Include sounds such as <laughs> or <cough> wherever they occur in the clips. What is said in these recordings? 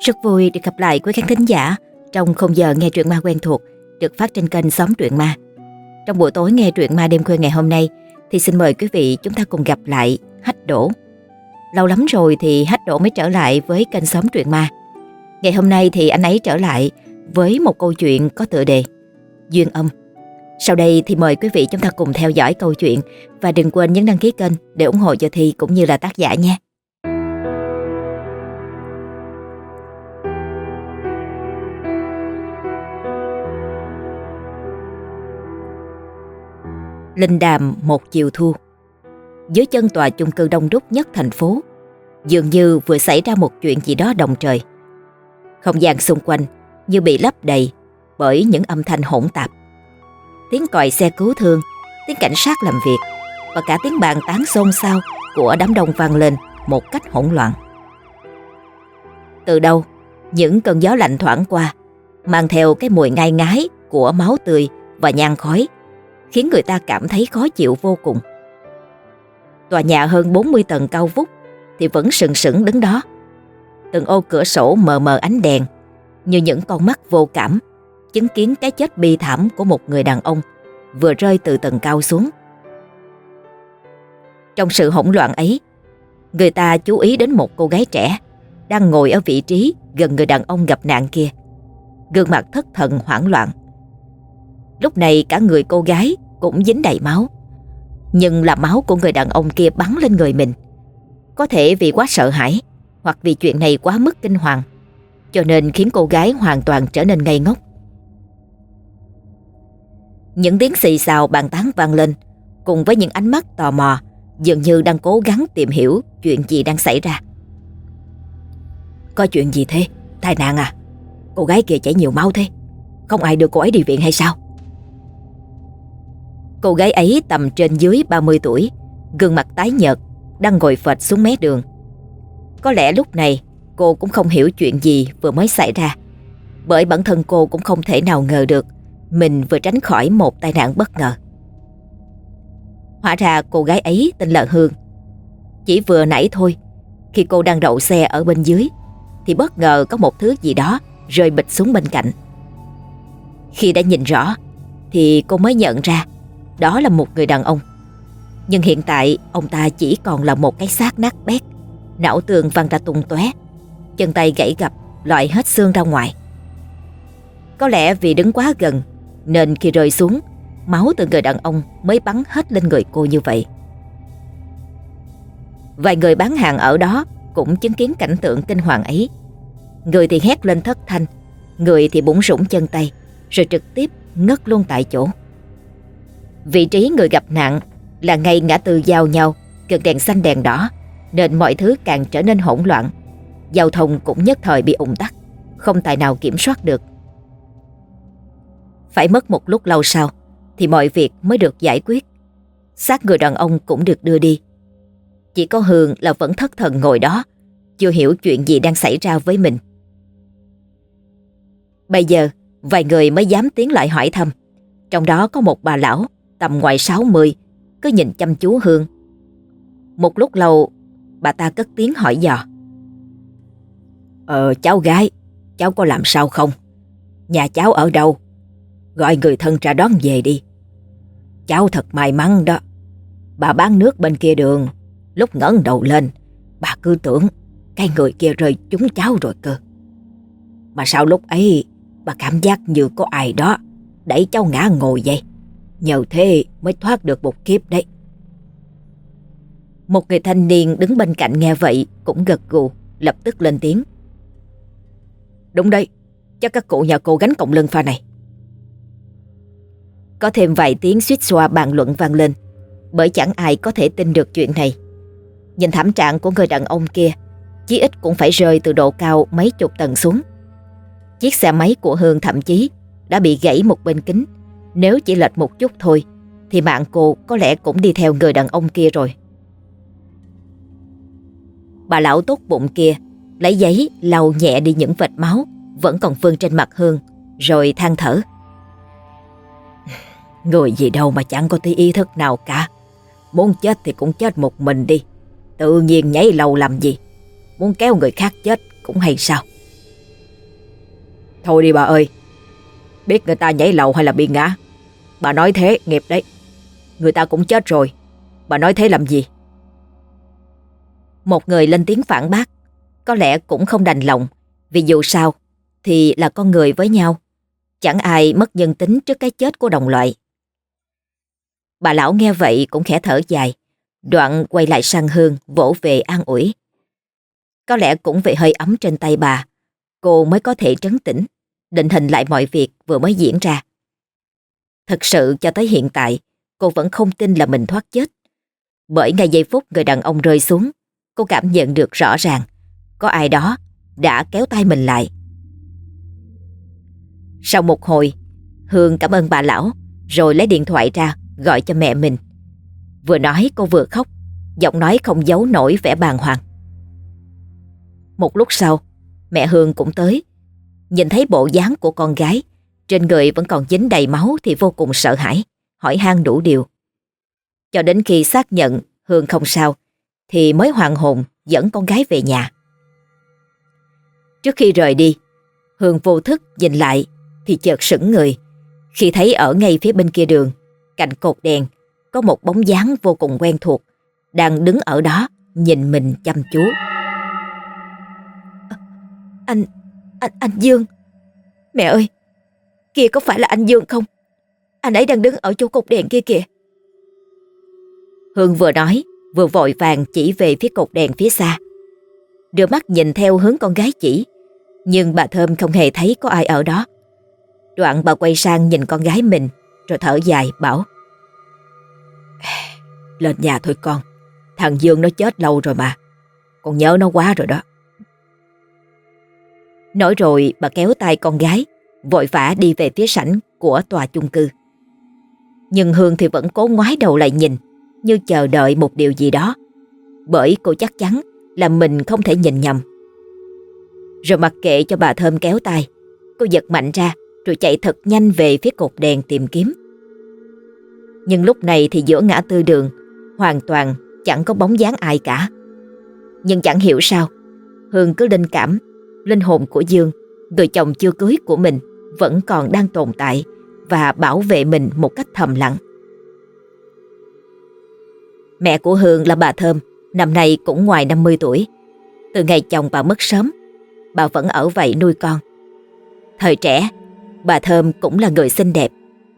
Rất vui được gặp lại quý khán thính giả trong không giờ nghe truyện ma quen thuộc được phát trên kênh Xóm Truyện Ma. Trong buổi tối nghe truyện ma đêm khuya ngày hôm nay thì xin mời quý vị chúng ta cùng gặp lại Hách Đỗ. Lâu lắm rồi thì Hách Đỗ mới trở lại với kênh Xóm Truyện Ma. Ngày hôm nay thì anh ấy trở lại với một câu chuyện có tựa đề Duyên âm. Sau đây thì mời quý vị chúng ta cùng theo dõi câu chuyện và đừng quên nhấn đăng ký kênh để ủng hộ cho Thi cũng như là tác giả nha. Linh đàm một chiều thu. Dưới chân tòa chung cư đông đúc nhất thành phố Dường như vừa xảy ra một chuyện gì đó đồng trời. Không gian xung quanh như bị lấp đầy bởi những âm thanh hỗn tạp. Tiếng còi xe cứu thương, tiếng cảnh sát làm việc Và cả tiếng bàn tán xôn xao của đám đông vang lên một cách hỗn loạn. Từ đâu những cơn gió lạnh thoảng qua Mang theo cái mùi ngai ngái của máu tươi và nhang khói khiến người ta cảm thấy khó chịu vô cùng. Tòa nhà hơn 40 tầng cao vút thì vẫn sừng sững đứng đó. Từng ô cửa sổ mờ mờ ánh đèn như những con mắt vô cảm chứng kiến cái chết bi thảm của một người đàn ông vừa rơi từ tầng cao xuống. Trong sự hỗn loạn ấy, người ta chú ý đến một cô gái trẻ đang ngồi ở vị trí gần người đàn ông gặp nạn kia. Gương mặt thất thần hoảng loạn. Lúc này cả người cô gái cũng dính đầy máu. Nhưng là máu của người đàn ông kia bắn lên người mình. Có thể vì quá sợ hãi, hoặc vì chuyện này quá mức kinh hoàng, cho nên khiến cô gái hoàn toàn trở nên ngây ngốc. Những tiếng xì xào bàn tán vang lên, cùng với những ánh mắt tò mò, dường như đang cố gắng tìm hiểu chuyện gì đang xảy ra. Có chuyện gì thế? Tai nạn à? Cô gái kia chảy nhiều máu thế. Không ai đưa cô ấy đi viện hay sao? Cô gái ấy tầm trên dưới 30 tuổi, gương mặt tái nhợt, đang ngồi phệt xuống mé đường. Có lẽ lúc này cô cũng không hiểu chuyện gì vừa mới xảy ra, bởi bản thân cô cũng không thể nào ngờ được mình vừa tránh khỏi một tai nạn bất ngờ. Hóa ra cô gái ấy tên là Hương. Chỉ vừa nãy thôi, khi cô đang đậu xe ở bên dưới, thì bất ngờ có một thứ gì đó rơi bịch xuống bên cạnh. Khi đã nhìn rõ, thì cô mới nhận ra đó là một người đàn ông. Nhưng hiện tại ông ta chỉ còn là một cái xác nát bét, não tường văng ra tung tóe, chân tay gãy gập, loại hết xương ra ngoài. Có lẽ vì đứng quá gần nên khi rơi xuống, máu từ người đàn ông mới bắn hết lên người cô như vậy. Vài người bán hàng ở đó cũng chứng kiến cảnh tượng kinh hoàng ấy. Người thì hét lên thất thanh, người thì bủng rủng chân tay, rồi trực tiếp ngất luôn tại chỗ. Vị trí người gặp nạn là ngay ngã tư giao nhau gần đèn xanh đèn đỏ nên mọi thứ càng trở nên hỗn loạn. Giao thông cũng nhất thời bị ủng tắc, không tài nào kiểm soát được. Phải mất một lúc lâu sau thì mọi việc mới được giải quyết. xác người đàn ông cũng được đưa đi. Chỉ có Hương là vẫn thất thần ngồi đó, chưa hiểu chuyện gì đang xảy ra với mình. Bây giờ, vài người mới dám tiến lại hỏi thăm. Trong đó có một bà lão tầm ngoài 60, cứ nhìn chăm chú Hương. Một lúc lâu, bà ta cất tiếng hỏi dò. Ờ, cháu gái, cháu có làm sao không? Nhà cháu ở đâu? Gọi người thân ra đón về đi. Cháu thật may mắn đó. Bà bán nước bên kia đường, lúc ngẩng đầu lên, bà cứ tưởng cái người kia rơi trúng cháu rồi cơ. Mà sao lúc ấy bà cảm giác như có ai đó đẩy cháu ngã ngồi vậy? Nhờ thế mới thoát được một kiếp đấy. Một người thanh niên đứng bên cạnh nghe vậy cũng gật gù, lập tức lên tiếng. Đúng đấy, chắc các cụ nhà cô gánh cộng lưng pha này. Có thêm vài tiếng suýt xoa bàn luận vang lên, bởi chẳng ai có thể tin được chuyện này. Nhìn thảm trạng của người đàn ông kia, chí ít cũng phải rơi từ độ cao mấy chục tầng xuống. Chiếc xe máy của Hương thậm chí đã bị gãy một bên kính nếu chỉ lệch một chút thôi Thì mạng cô có lẽ cũng đi theo người đàn ông kia rồi. Bà lão tốt bụng kia Lấy giấy lau nhẹ đi những vệt máu Vẫn còn vương trên mặt Hương Rồi than thở. <laughs> Người gì đâu mà chẳng có tí ý thức nào cả. Muốn chết thì cũng chết một mình đi. Tự nhiên nhảy lầu làm gì? Muốn kéo người khác chết cũng hay sao? Thôi đi bà ơi, biết người ta nhảy lầu hay là bị ngã. Bà nói thế nghiệp đấy. Người ta cũng chết rồi, bà nói thế làm gì? Một người lên tiếng phản bác, có lẽ cũng không đành lòng, vì dù sao thì là con người với nhau. Chẳng ai mất nhân tính trước cái chết của đồng loại. Bà lão nghe vậy cũng khẽ thở dài, đoạn quay lại sang Hương vỗ về an ủi. Có lẽ cũng vì hơi ấm trên tay bà, cô mới có thể trấn tĩnh, định hình lại mọi việc vừa mới diễn ra. Thật sự cho tới hiện tại, cô vẫn không tin là mình thoát chết. Bởi ngay giây phút người đàn ông rơi xuống, cô cảm nhận được rõ ràng có ai đó đã kéo tay mình lại. Sau một hồi, Hương cảm ơn bà lão rồi lấy điện thoại ra gọi cho mẹ mình. Vừa nói cô vừa khóc, giọng nói không giấu nổi vẻ bàng hoàng. Một lúc sau, mẹ Hương cũng tới. Nhìn thấy bộ dáng của con gái, trên người vẫn còn dính đầy máu thì vô cùng sợ hãi, hỏi han đủ điều. Cho đến khi xác nhận Hương không sao, thì mới hoàng hồn dẫn con gái về nhà. Trước khi rời đi, Hương vô thức nhìn lại thì chợt sững người khi thấy ở ngay phía bên kia đường, cạnh cột đèn, có một bóng dáng vô cùng quen thuộc đang đứng ở đó nhìn mình chăm chú. Anh, anh, anh Dương. Mẹ ơi, kia có phải là anh Dương không? Anh ấy đang đứng ở chỗ cột đèn kia kìa. Hương vừa nói, vừa vội vàng chỉ về phía cột đèn phía xa. Đưa mắt nhìn theo hướng con gái chỉ, nhưng bà Thơm không hề thấy có ai ở đó. Đoạn bà quay sang nhìn con gái mình, rồi thở dài bảo. Lên nhà thôi con, thằng Dương nó chết lâu rồi mà, con nhớ nó quá rồi đó. Nói rồi bà kéo tay con gái, vội vã đi về phía sảnh của tòa chung cư. Nhưng Hương thì vẫn cố ngoái đầu lại nhìn, như chờ đợi một điều gì đó. Bởi cô chắc chắn là mình không thể nhìn nhầm. Rồi mặc kệ cho bà Thơm kéo tay, cô giật mạnh ra rồi chạy thật nhanh về phía cột đèn tìm kiếm. Nhưng lúc này thì giữa ngã tư đường, hoàn toàn chẳng có bóng dáng ai cả. Nhưng chẳng hiểu sao, Hương cứ linh cảm, linh hồn của Dương, người chồng chưa cưới của mình, vẫn còn đang tồn tại và bảo vệ mình một cách thầm lặng. Mẹ của Hương là bà Thơm, năm nay cũng ngoài 50 tuổi. Từ ngày chồng bà mất sớm, bà vẫn ở vậy nuôi con. Thời trẻ, bà Thơm cũng là người xinh đẹp,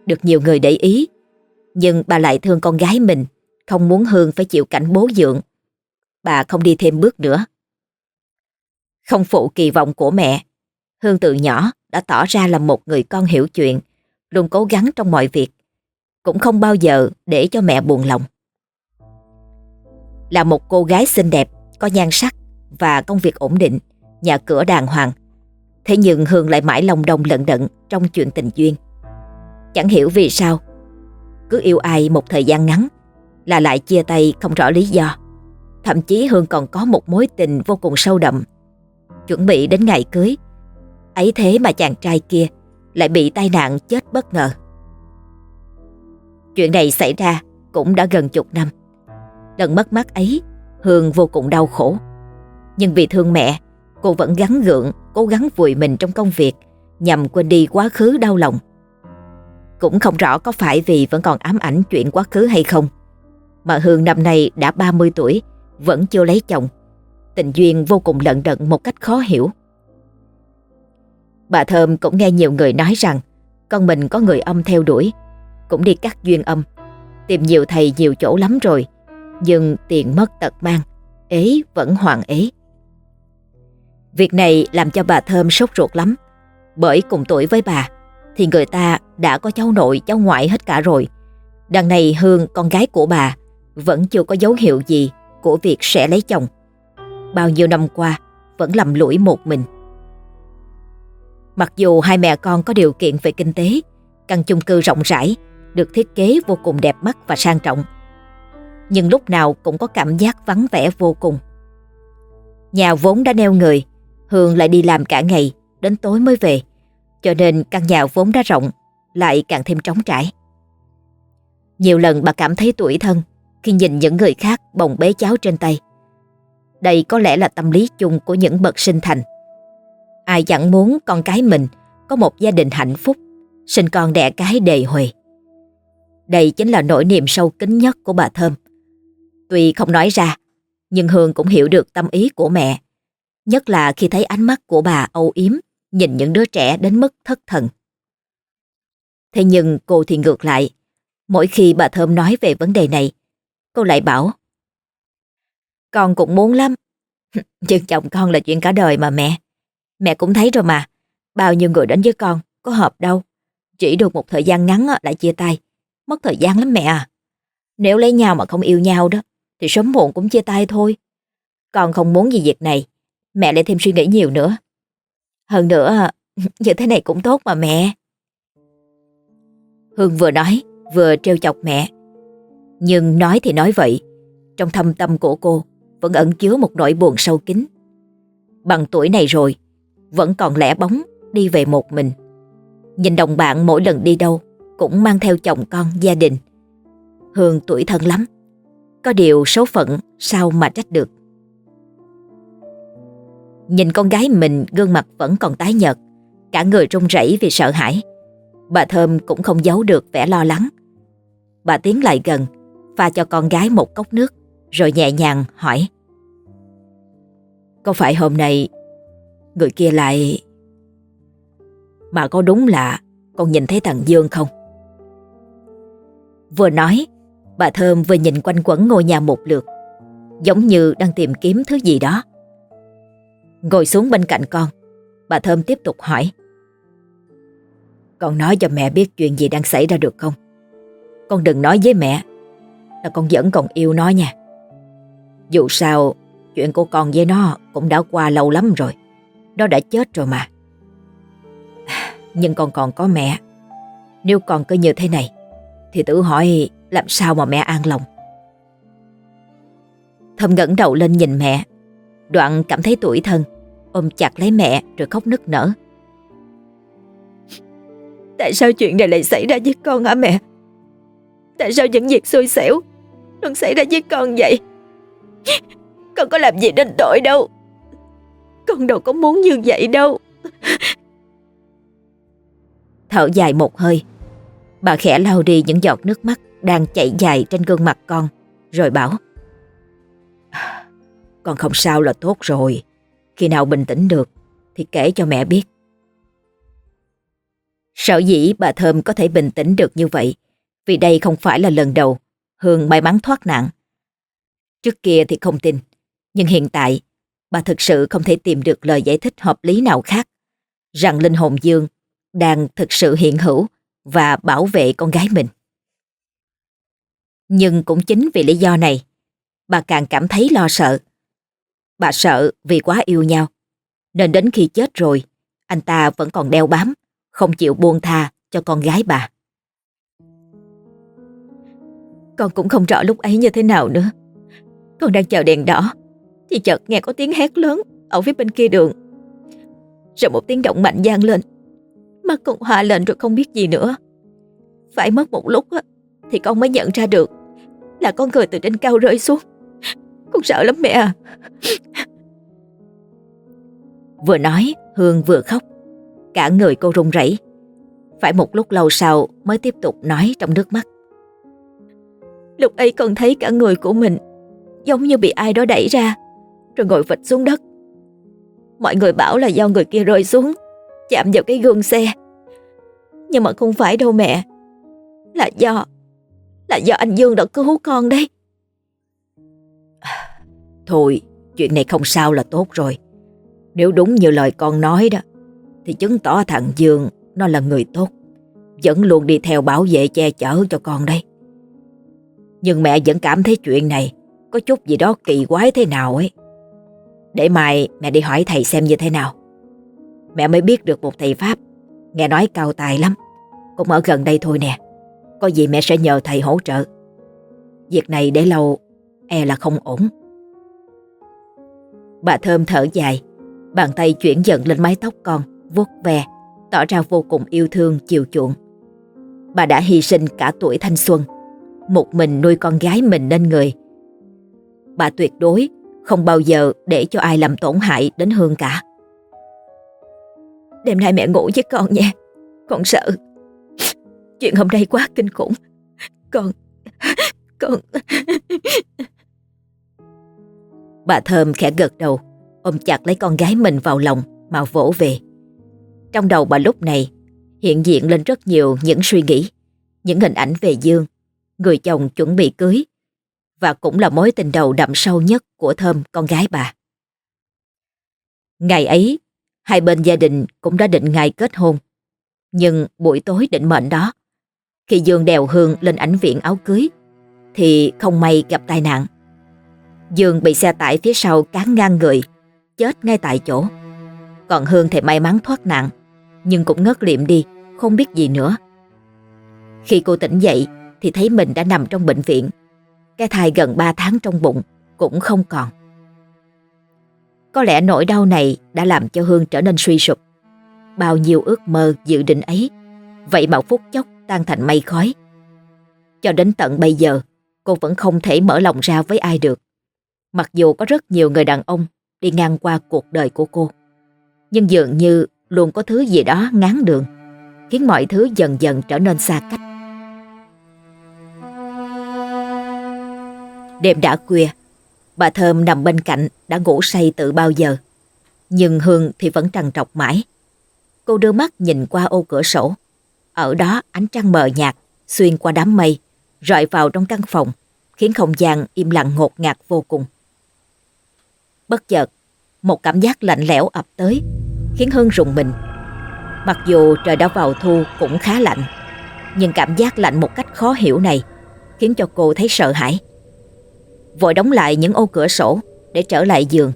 được nhiều người để ý. Nhưng bà lại thương con gái mình, không muốn Hương phải chịu cảnh bố dưỡng. Bà không đi thêm bước nữa. Không phụ kỳ vọng của mẹ, Hương từ nhỏ đã tỏ ra là một người con hiểu chuyện, luôn cố gắng trong mọi việc, cũng không bao giờ để cho mẹ buồn lòng. Là một cô gái xinh đẹp, có nhan sắc và công việc ổn định, nhà cửa đàng hoàng. Thế nhưng Hương lại mãi lòng đồng lận đận trong chuyện tình duyên. Chẳng hiểu vì sao, cứ yêu ai một thời gian ngắn là lại chia tay không rõ lý do. Thậm chí Hương còn có một mối tình vô cùng sâu đậm. Chuẩn bị đến ngày cưới, ấy thế mà chàng trai kia lại bị tai nạn chết bất ngờ. Chuyện này xảy ra cũng đã gần chục năm. Lần mất mát ấy, Hương vô cùng đau khổ. Nhưng vì thương mẹ, cô vẫn gắn gượng, cố gắng vùi mình trong công việc nhằm quên đi quá khứ đau lòng. Cũng không rõ có phải vì vẫn còn ám ảnh chuyện quá khứ hay không. Mà Hương năm nay đã 30 tuổi, vẫn chưa lấy chồng. Tình duyên vô cùng lận đận một cách khó hiểu. Bà Thơm cũng nghe nhiều người nói rằng con mình có người âm theo đuổi, cũng đi cắt duyên âm, tìm nhiều thầy nhiều chỗ lắm rồi nhưng tiền mất tật mang, ế vẫn hoàng ế. Việc này làm cho bà Thơm sốt ruột lắm, bởi cùng tuổi với bà thì người ta đã có cháu nội cháu ngoại hết cả rồi. Đằng này Hương con gái của bà vẫn chưa có dấu hiệu gì của việc sẽ lấy chồng. Bao nhiêu năm qua vẫn lầm lũi một mình. Mặc dù hai mẹ con có điều kiện về kinh tế, căn chung cư rộng rãi, được thiết kế vô cùng đẹp mắt và sang trọng, nhưng lúc nào cũng có cảm giác vắng vẻ vô cùng. Nhà vốn đã neo người, Hương lại đi làm cả ngày, đến tối mới về, cho nên căn nhà vốn đã rộng, lại càng thêm trống trải. Nhiều lần bà cảm thấy tuổi thân khi nhìn những người khác bồng bế cháu trên tay. Đây có lẽ là tâm lý chung của những bậc sinh thành. Ai chẳng muốn con cái mình có một gia đình hạnh phúc, sinh con đẻ cái đầy huề. Đây chính là nỗi niềm sâu kín nhất của bà Thơm. Tuy không nói ra, nhưng Hương cũng hiểu được tâm ý của mẹ, nhất là khi thấy ánh mắt của bà âu yếm nhìn những đứa trẻ đến mức thất thần. Thế nhưng cô thì ngược lại, mỗi khi bà Thơm nói về vấn đề này, cô lại bảo con cũng muốn lắm, <laughs> nhưng chồng con là chuyện cả đời mà mẹ. Mẹ cũng thấy rồi mà, bao nhiêu người đến với con, có hợp đâu. Chỉ được một thời gian ngắn lại chia tay, mất thời gian lắm mẹ à. Nếu lấy nhau mà không yêu nhau đó, thì sớm muộn cũng chia tay thôi. Con không muốn gì việc này, mẹ lại thêm suy nghĩ nhiều nữa. Hơn nữa, <laughs> như thế này cũng tốt mà mẹ. Hương vừa nói, vừa trêu chọc mẹ. Nhưng nói thì nói vậy, trong thâm tâm của cô vẫn ẩn chứa một nỗi buồn sâu kín. Bằng tuổi này rồi, vẫn còn lẻ bóng đi về một mình. Nhìn đồng bạn mỗi lần đi đâu cũng mang theo chồng con, gia đình. Hương tuổi thân lắm. Có điều số phận sao mà trách được. Nhìn con gái mình gương mặt vẫn còn tái nhợt, cả người run rẩy vì sợ hãi. Bà Thơm cũng không giấu được vẻ lo lắng. Bà tiến lại gần, pha cho con gái một cốc nước, rồi nhẹ nhàng hỏi. Có phải hôm nay người kia lại... Mà có đúng là con nhìn thấy thằng Dương không? Vừa nói, bà Thơm vừa nhìn quanh quẩn ngôi nhà một lượt, giống như đang tìm kiếm thứ gì đó. Ngồi xuống bên cạnh con, bà Thơm tiếp tục hỏi. Con nói cho mẹ biết chuyện gì đang xảy ra được không? Con đừng nói với mẹ là con vẫn còn yêu nó nha. Dù sao, chuyện của con với nó cũng đã qua lâu lắm rồi. Nó đã chết rồi mà. Nhưng con còn có mẹ. Nếu con cứ như thế này, thì tự hỏi làm sao mà mẹ an lòng. thâm ngẩng đầu lên nhìn mẹ, đoạn cảm thấy tuổi thân, ôm chặt lấy mẹ rồi khóc nức nở. <laughs> Tại sao chuyện này lại xảy ra với con hả mẹ? Tại sao những việc xui xẻo luôn xảy ra với con vậy? Con có làm gì nên tội đâu. Con đâu có muốn như vậy đâu. Thở dài một hơi, bà khẽ lau đi những giọt nước mắt đang chảy dài trên gương mặt con, rồi bảo. Con không sao là tốt rồi. Khi nào bình tĩnh được thì kể cho mẹ biết. Sở dĩ bà Thơm có thể bình tĩnh được như vậy vì đây không phải là lần đầu Hương may mắn thoát nạn. Trước kia thì không tin, nhưng hiện tại bà thực sự không thể tìm được lời giải thích hợp lý nào khác rằng linh hồn Dương đang thực sự hiện hữu và bảo vệ con gái mình. Nhưng cũng chính vì lý do này, bà càng cảm thấy lo sợ. Bà sợ vì quá yêu nhau, nên đến khi chết rồi, anh ta vẫn còn đeo bám, không chịu buông tha cho con gái bà. Con cũng không rõ lúc ấy như thế nào nữa. Con đang chờ đèn đỏ, thì chợt nghe có tiếng hét lớn ở phía bên kia đường. Rồi một tiếng động mạnh vang lên, mắt con hòa lên rồi không biết gì nữa. Phải mất một lúc á, thì con mới nhận ra được là con người từ trên cao rơi xuống. Con sợ lắm mẹ à. Vừa nói, Hương vừa khóc. Cả người cô run rẩy. Phải một lúc lâu sau mới tiếp tục nói trong nước mắt. Lúc ấy con thấy cả người của mình giống như bị ai đó đẩy ra, rồi ngồi vịt xuống đất. Mọi người bảo là do người kia rơi xuống, chạm vào cái gương xe. Nhưng mà không phải đâu mẹ. Là do, là do anh Dương đã cứu con đấy. Thôi, chuyện này không sao là tốt rồi. Nếu đúng như lời con nói đó, thì chứng tỏ thằng Dương nó là người tốt. Vẫn luôn đi theo bảo vệ che chở cho con đây. Nhưng mẹ vẫn cảm thấy chuyện này có chút gì đó kỳ quái thế nào ấy. Để mai mẹ đi hỏi thầy xem như thế nào. Mẹ mới biết được một thầy Pháp, nghe nói cao tài lắm. Cũng ở gần đây thôi nè. Có gì mẹ sẽ nhờ thầy hỗ trợ. Việc này để lâu e là không ổn. Bà Thơm thở dài, bàn tay chuyển dần lên mái tóc con, vuốt ve, tỏ ra vô cùng yêu thương, chiều chuộng. Bà đã hy sinh cả tuổi thanh xuân, một mình nuôi con gái mình nên người. Bà tuyệt đối không bao giờ để cho ai làm tổn hại đến Hương cả. Đêm nay mẹ ngủ với con nha. Con sợ. Chuyện hôm nay quá kinh khủng. Con Con. Bà Thơm khẽ gật đầu. Ôm chặt lấy con gái mình vào lòng Mà vỗ về. Trong đầu bà lúc này Hiện diện lên rất nhiều những suy nghĩ, Những hình ảnh về Dương, Người chồng chuẩn bị cưới và cũng là mối tình đầu đậm sâu nhất Của Thơm con gái bà. Ngày ấy, Hai bên gia đình cũng đã định ngày kết hôn. Nhưng buổi tối định mệnh đó, Khi Dương đèo Hương lên ảnh viện áo cưới, Thì không may gặp tai nạn. Dương bị xe tải phía sau cán ngang người, Chết ngay tại chỗ. Còn Hương thì may mắn thoát nạn, Nhưng cũng ngất liệm đi, Không biết gì nữa. Khi cô tỉnh dậy Thì thấy mình đã nằm trong bệnh viện. Cái thai gần 3 tháng trong bụng Cũng không còn có lẽ nỗi đau này đã làm cho Hương trở nên suy sụp. Bao nhiêu ước mơ dự định ấy, vậy mà phút chốc tan thành mây khói. Cho đến tận bây giờ, cô vẫn không thể mở lòng ra với ai được. Mặc dù có rất nhiều người đàn ông đi ngang qua cuộc đời của cô. Nhưng dường như luôn có thứ gì đó ngán đường, khiến mọi thứ dần dần trở nên xa cách. Đêm đã khuya, Bà Thơm nằm bên cạnh đã ngủ say từ bao giờ. Nhưng Hương thì vẫn trằn trọc mãi. Cô đưa mắt nhìn qua ô cửa sổ. Ở đó ánh trăng mờ nhạt, xuyên qua đám mây, rọi vào trong căn phòng, khiến không gian im lặng ngột ngạt vô cùng. Bất chợt, một cảm giác lạnh lẽo ập tới, khiến Hương rùng mình. Mặc dù trời đã vào thu cũng khá lạnh, nhưng cảm giác lạnh một cách khó hiểu này khiến cho cô thấy sợ hãi. Vội đóng lại những ô cửa sổ Để trở lại giường.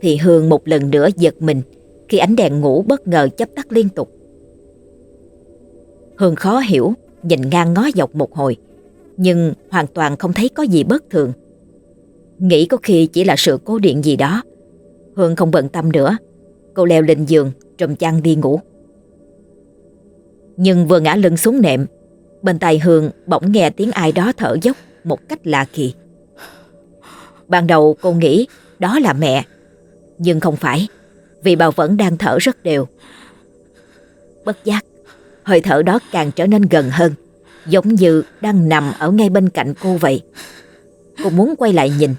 Thì Hương một lần nữa giật mình Khi ánh đèn ngủ bất ngờ chấp tắt liên tục. Hương khó hiểu, Nhìn ngang ngó dọc một hồi, Nhưng hoàn toàn không thấy có gì bất thường. Nghĩ có khi chỉ là sự cố điện gì đó, Hương không bận tâm nữa. Cô leo lên giường, Trùm chăn đi ngủ. Nhưng vừa ngã lưng xuống nệm, Bên tai Hương bỗng nghe tiếng ai đó thở dốc Một cách lạ kỳ. Ban đầu cô nghĩ đó là mẹ Nhưng không phải Vì bà vẫn đang thở rất đều. Bất giác Hơi thở đó càng trở nên gần hơn Giống như đang nằm ở ngay bên cạnh cô vậy. Cô muốn quay lại nhìn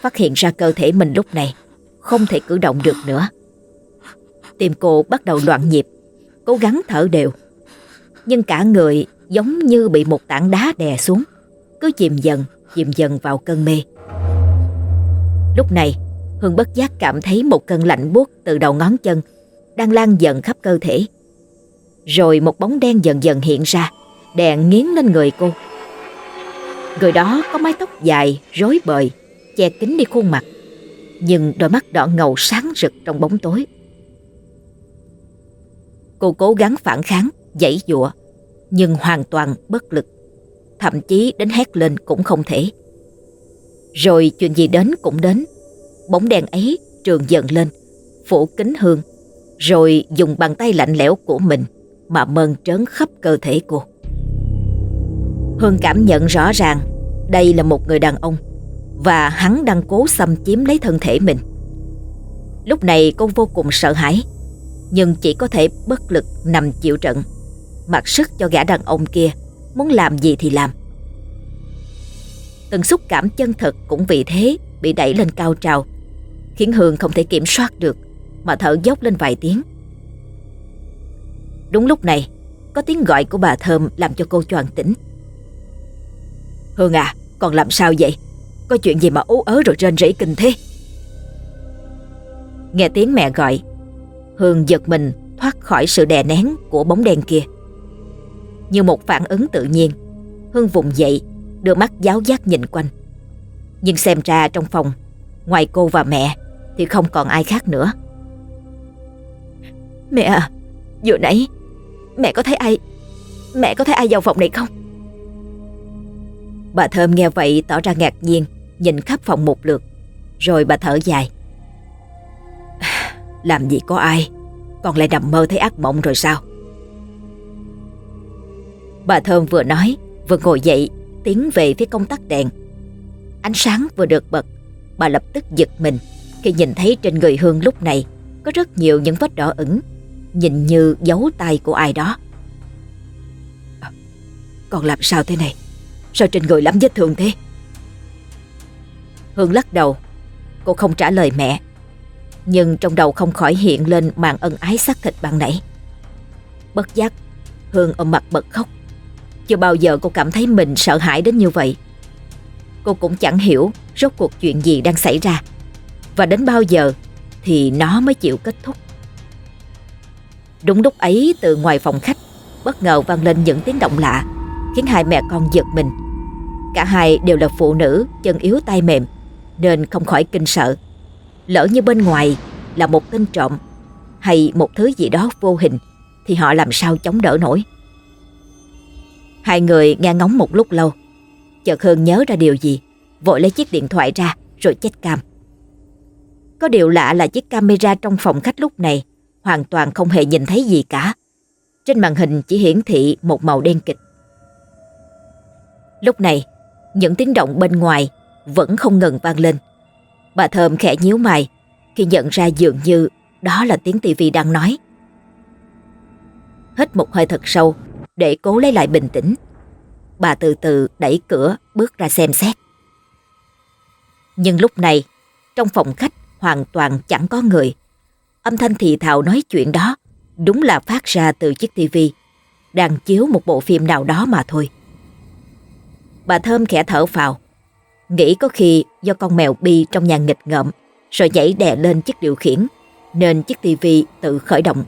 Phát hiện ra cơ thể mình lúc này Không thể cử động được nữa. Tim cô bắt đầu loạn nhịp Cố gắng thở đều Nhưng cả người giống như bị một tảng đá đè xuống Cứ chìm dần, chìm dần vào cơn mê. Lúc này Hương bất giác cảm thấy một cơn lạnh buốt từ đầu ngón chân Đang lan dần khắp cơ thể. Rồi một bóng đen dần dần hiện ra, Đè nghiến lên người cô. Người đó có mái tóc dài, Rối bời, Che kín đi khuôn mặt, Nhưng đôi mắt đỏ ngầu sáng rực trong bóng tối. Cô cố gắng phản kháng, Dãy dụa Nhưng hoàn toàn bất lực, Thậm chí đến hét lên cũng không thể rồi chuyện gì đến cũng đến. Bóng đèn ấy trường dần lên, Phủ kính hương, Rồi dùng bàn tay lạnh lẽo của mình Mà mơn trớn khắp cơ thể cô. Hương cảm nhận rõ ràng Đây là một người đàn ông Và hắn đang cố xâm chiếm lấy thân thể mình. Lúc này cô vô cùng sợ hãi, Nhưng chỉ có thể bất lực nằm chịu trận. Mặc sức cho gã đàn ông kia, Muốn làm gì thì làm. Từng xúc cảm chân thật cũng vì thế bị đẩy lên cao trào, khiến Hương không thể kiểm soát được mà thở dốc lên vài tiếng. Đúng lúc này, có tiếng gọi của bà Thơm làm cho cô choàng tỉnh. Hương à, còn làm sao vậy? Có chuyện gì mà ố ớ rồi rên rỉ kinh thế? Nghe tiếng mẹ gọi, Hương giật mình thoát khỏi sự đè nén của bóng đen kia. Như một phản ứng tự nhiên, Hương vùng dậy đưa mắt giáo giác nhìn quanh. Nhưng xem ra trong phòng, ngoài cô và mẹ thì không còn ai khác nữa. Mẹ à, vừa nãy mẹ có thấy ai, mẹ có thấy ai vào phòng này không? Bà Thơm nghe vậy tỏ ra ngạc nhiên, nhìn khắp phòng một lượt, rồi bà thở dài. <sighs> Làm gì có ai, còn lại nằm mơ thấy ác mộng rồi sao? Bà Thơm vừa nói, vừa ngồi dậy tiến về phía công tắc đèn. Ánh sáng vừa được bật, bà lập tức giật mình khi nhìn thấy trên người Hương lúc này có rất nhiều những vết đỏ ửng, nhìn như dấu tay của ai đó. À, còn làm sao thế này? Sao trên người lắm vết thương thế? Hương lắc đầu, cô không trả lời mẹ. Nhưng trong đầu không khỏi hiện lên màn ân ái xác thịt ban nãy. Bất giác, Hương ôm mặt bật khóc. Chưa bao giờ cô cảm thấy mình sợ hãi đến như vậy. Cô cũng chẳng hiểu rốt cuộc chuyện gì đang xảy ra. Và đến bao giờ thì nó mới chịu kết thúc. Đúng lúc ấy, từ ngoài phòng khách, bất ngờ vang lên những tiếng động lạ, khiến hai mẹ con giật mình. Cả hai đều là phụ nữ, chân yếu tay mềm, nên không khỏi kinh sợ. Lỡ như bên ngoài là một tên trộm hay một thứ gì đó vô hình, thì họ làm sao chống đỡ nổi. Hai người nghe ngóng một lúc lâu, chợt Hương nhớ ra điều gì, vội lấy chiếc điện thoại ra rồi chết cam. Có điều lạ là chiếc camera trong phòng khách lúc này hoàn toàn không hề nhìn thấy gì cả. Trên màn hình chỉ hiển thị một màu đen kịch. Lúc này, những tiếng động bên ngoài vẫn không ngừng vang lên. Bà Thơm khẽ nhíu mày khi nhận ra dường như đó là tiếng tivi đang nói. Hít một hơi thật sâu để cố lấy lại bình tĩnh. Bà từ từ đẩy cửa bước ra xem xét. Nhưng lúc này, trong phòng khách hoàn toàn chẳng có người. Âm thanh thì thào nói chuyện đó đúng là phát ra từ chiếc tivi đang chiếu một bộ phim nào đó mà thôi. Bà Thơm khẽ thở phào, nghĩ có khi do con mèo bi trong nhà nghịch ngợm rồi nhảy đè lên chiếc điều khiển nên chiếc tivi tự khởi động.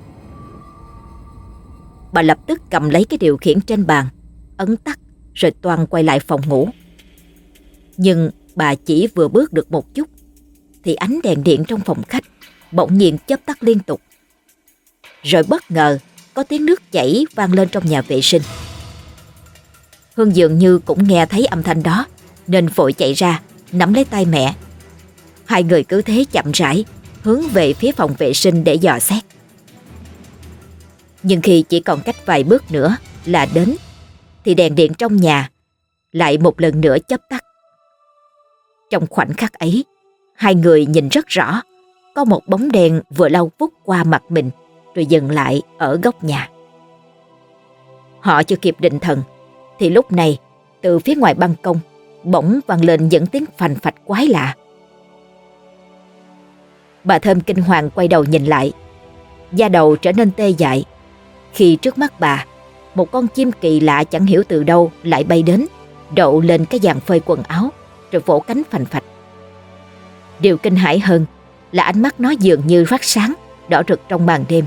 Bà lập tức cầm lấy cái điều khiển trên bàn, ấn tắt rồi toàn quay lại phòng ngủ. Nhưng bà chỉ vừa bước được một chút thì ánh đèn điện trong phòng khách bỗng nhiên chớp tắt liên tục. Rồi bất ngờ có tiếng nước chảy vang lên trong nhà vệ sinh. Hương dường như cũng nghe thấy âm thanh đó nên vội chạy ra nắm lấy tay mẹ. Hai người cứ thế chậm rãi hướng về phía phòng vệ sinh để dò xét. Nhưng khi chỉ còn cách vài bước nữa là đến thì đèn điện trong nhà lại một lần nữa chớp tắt. Trong khoảnh khắc ấy, hai người nhìn rất rõ có một bóng đèn vừa lau vút qua mặt mình rồi dừng lại ở góc nhà. Họ chưa kịp định thần thì lúc này từ phía ngoài ban công bỗng vang lên những tiếng phành phạch quái lạ. Bà Thơm kinh hoàng quay đầu nhìn lại, da đầu trở nên tê dại khi trước mắt bà một con chim kỳ lạ chẳng hiểu từ đâu lại bay đến, đậu lên cái dàn phơi quần áo rồi vỗ cánh phành phạch. Điều kinh hãi hơn là ánh mắt nó dường như phát sáng, đỏ rực trong màn đêm.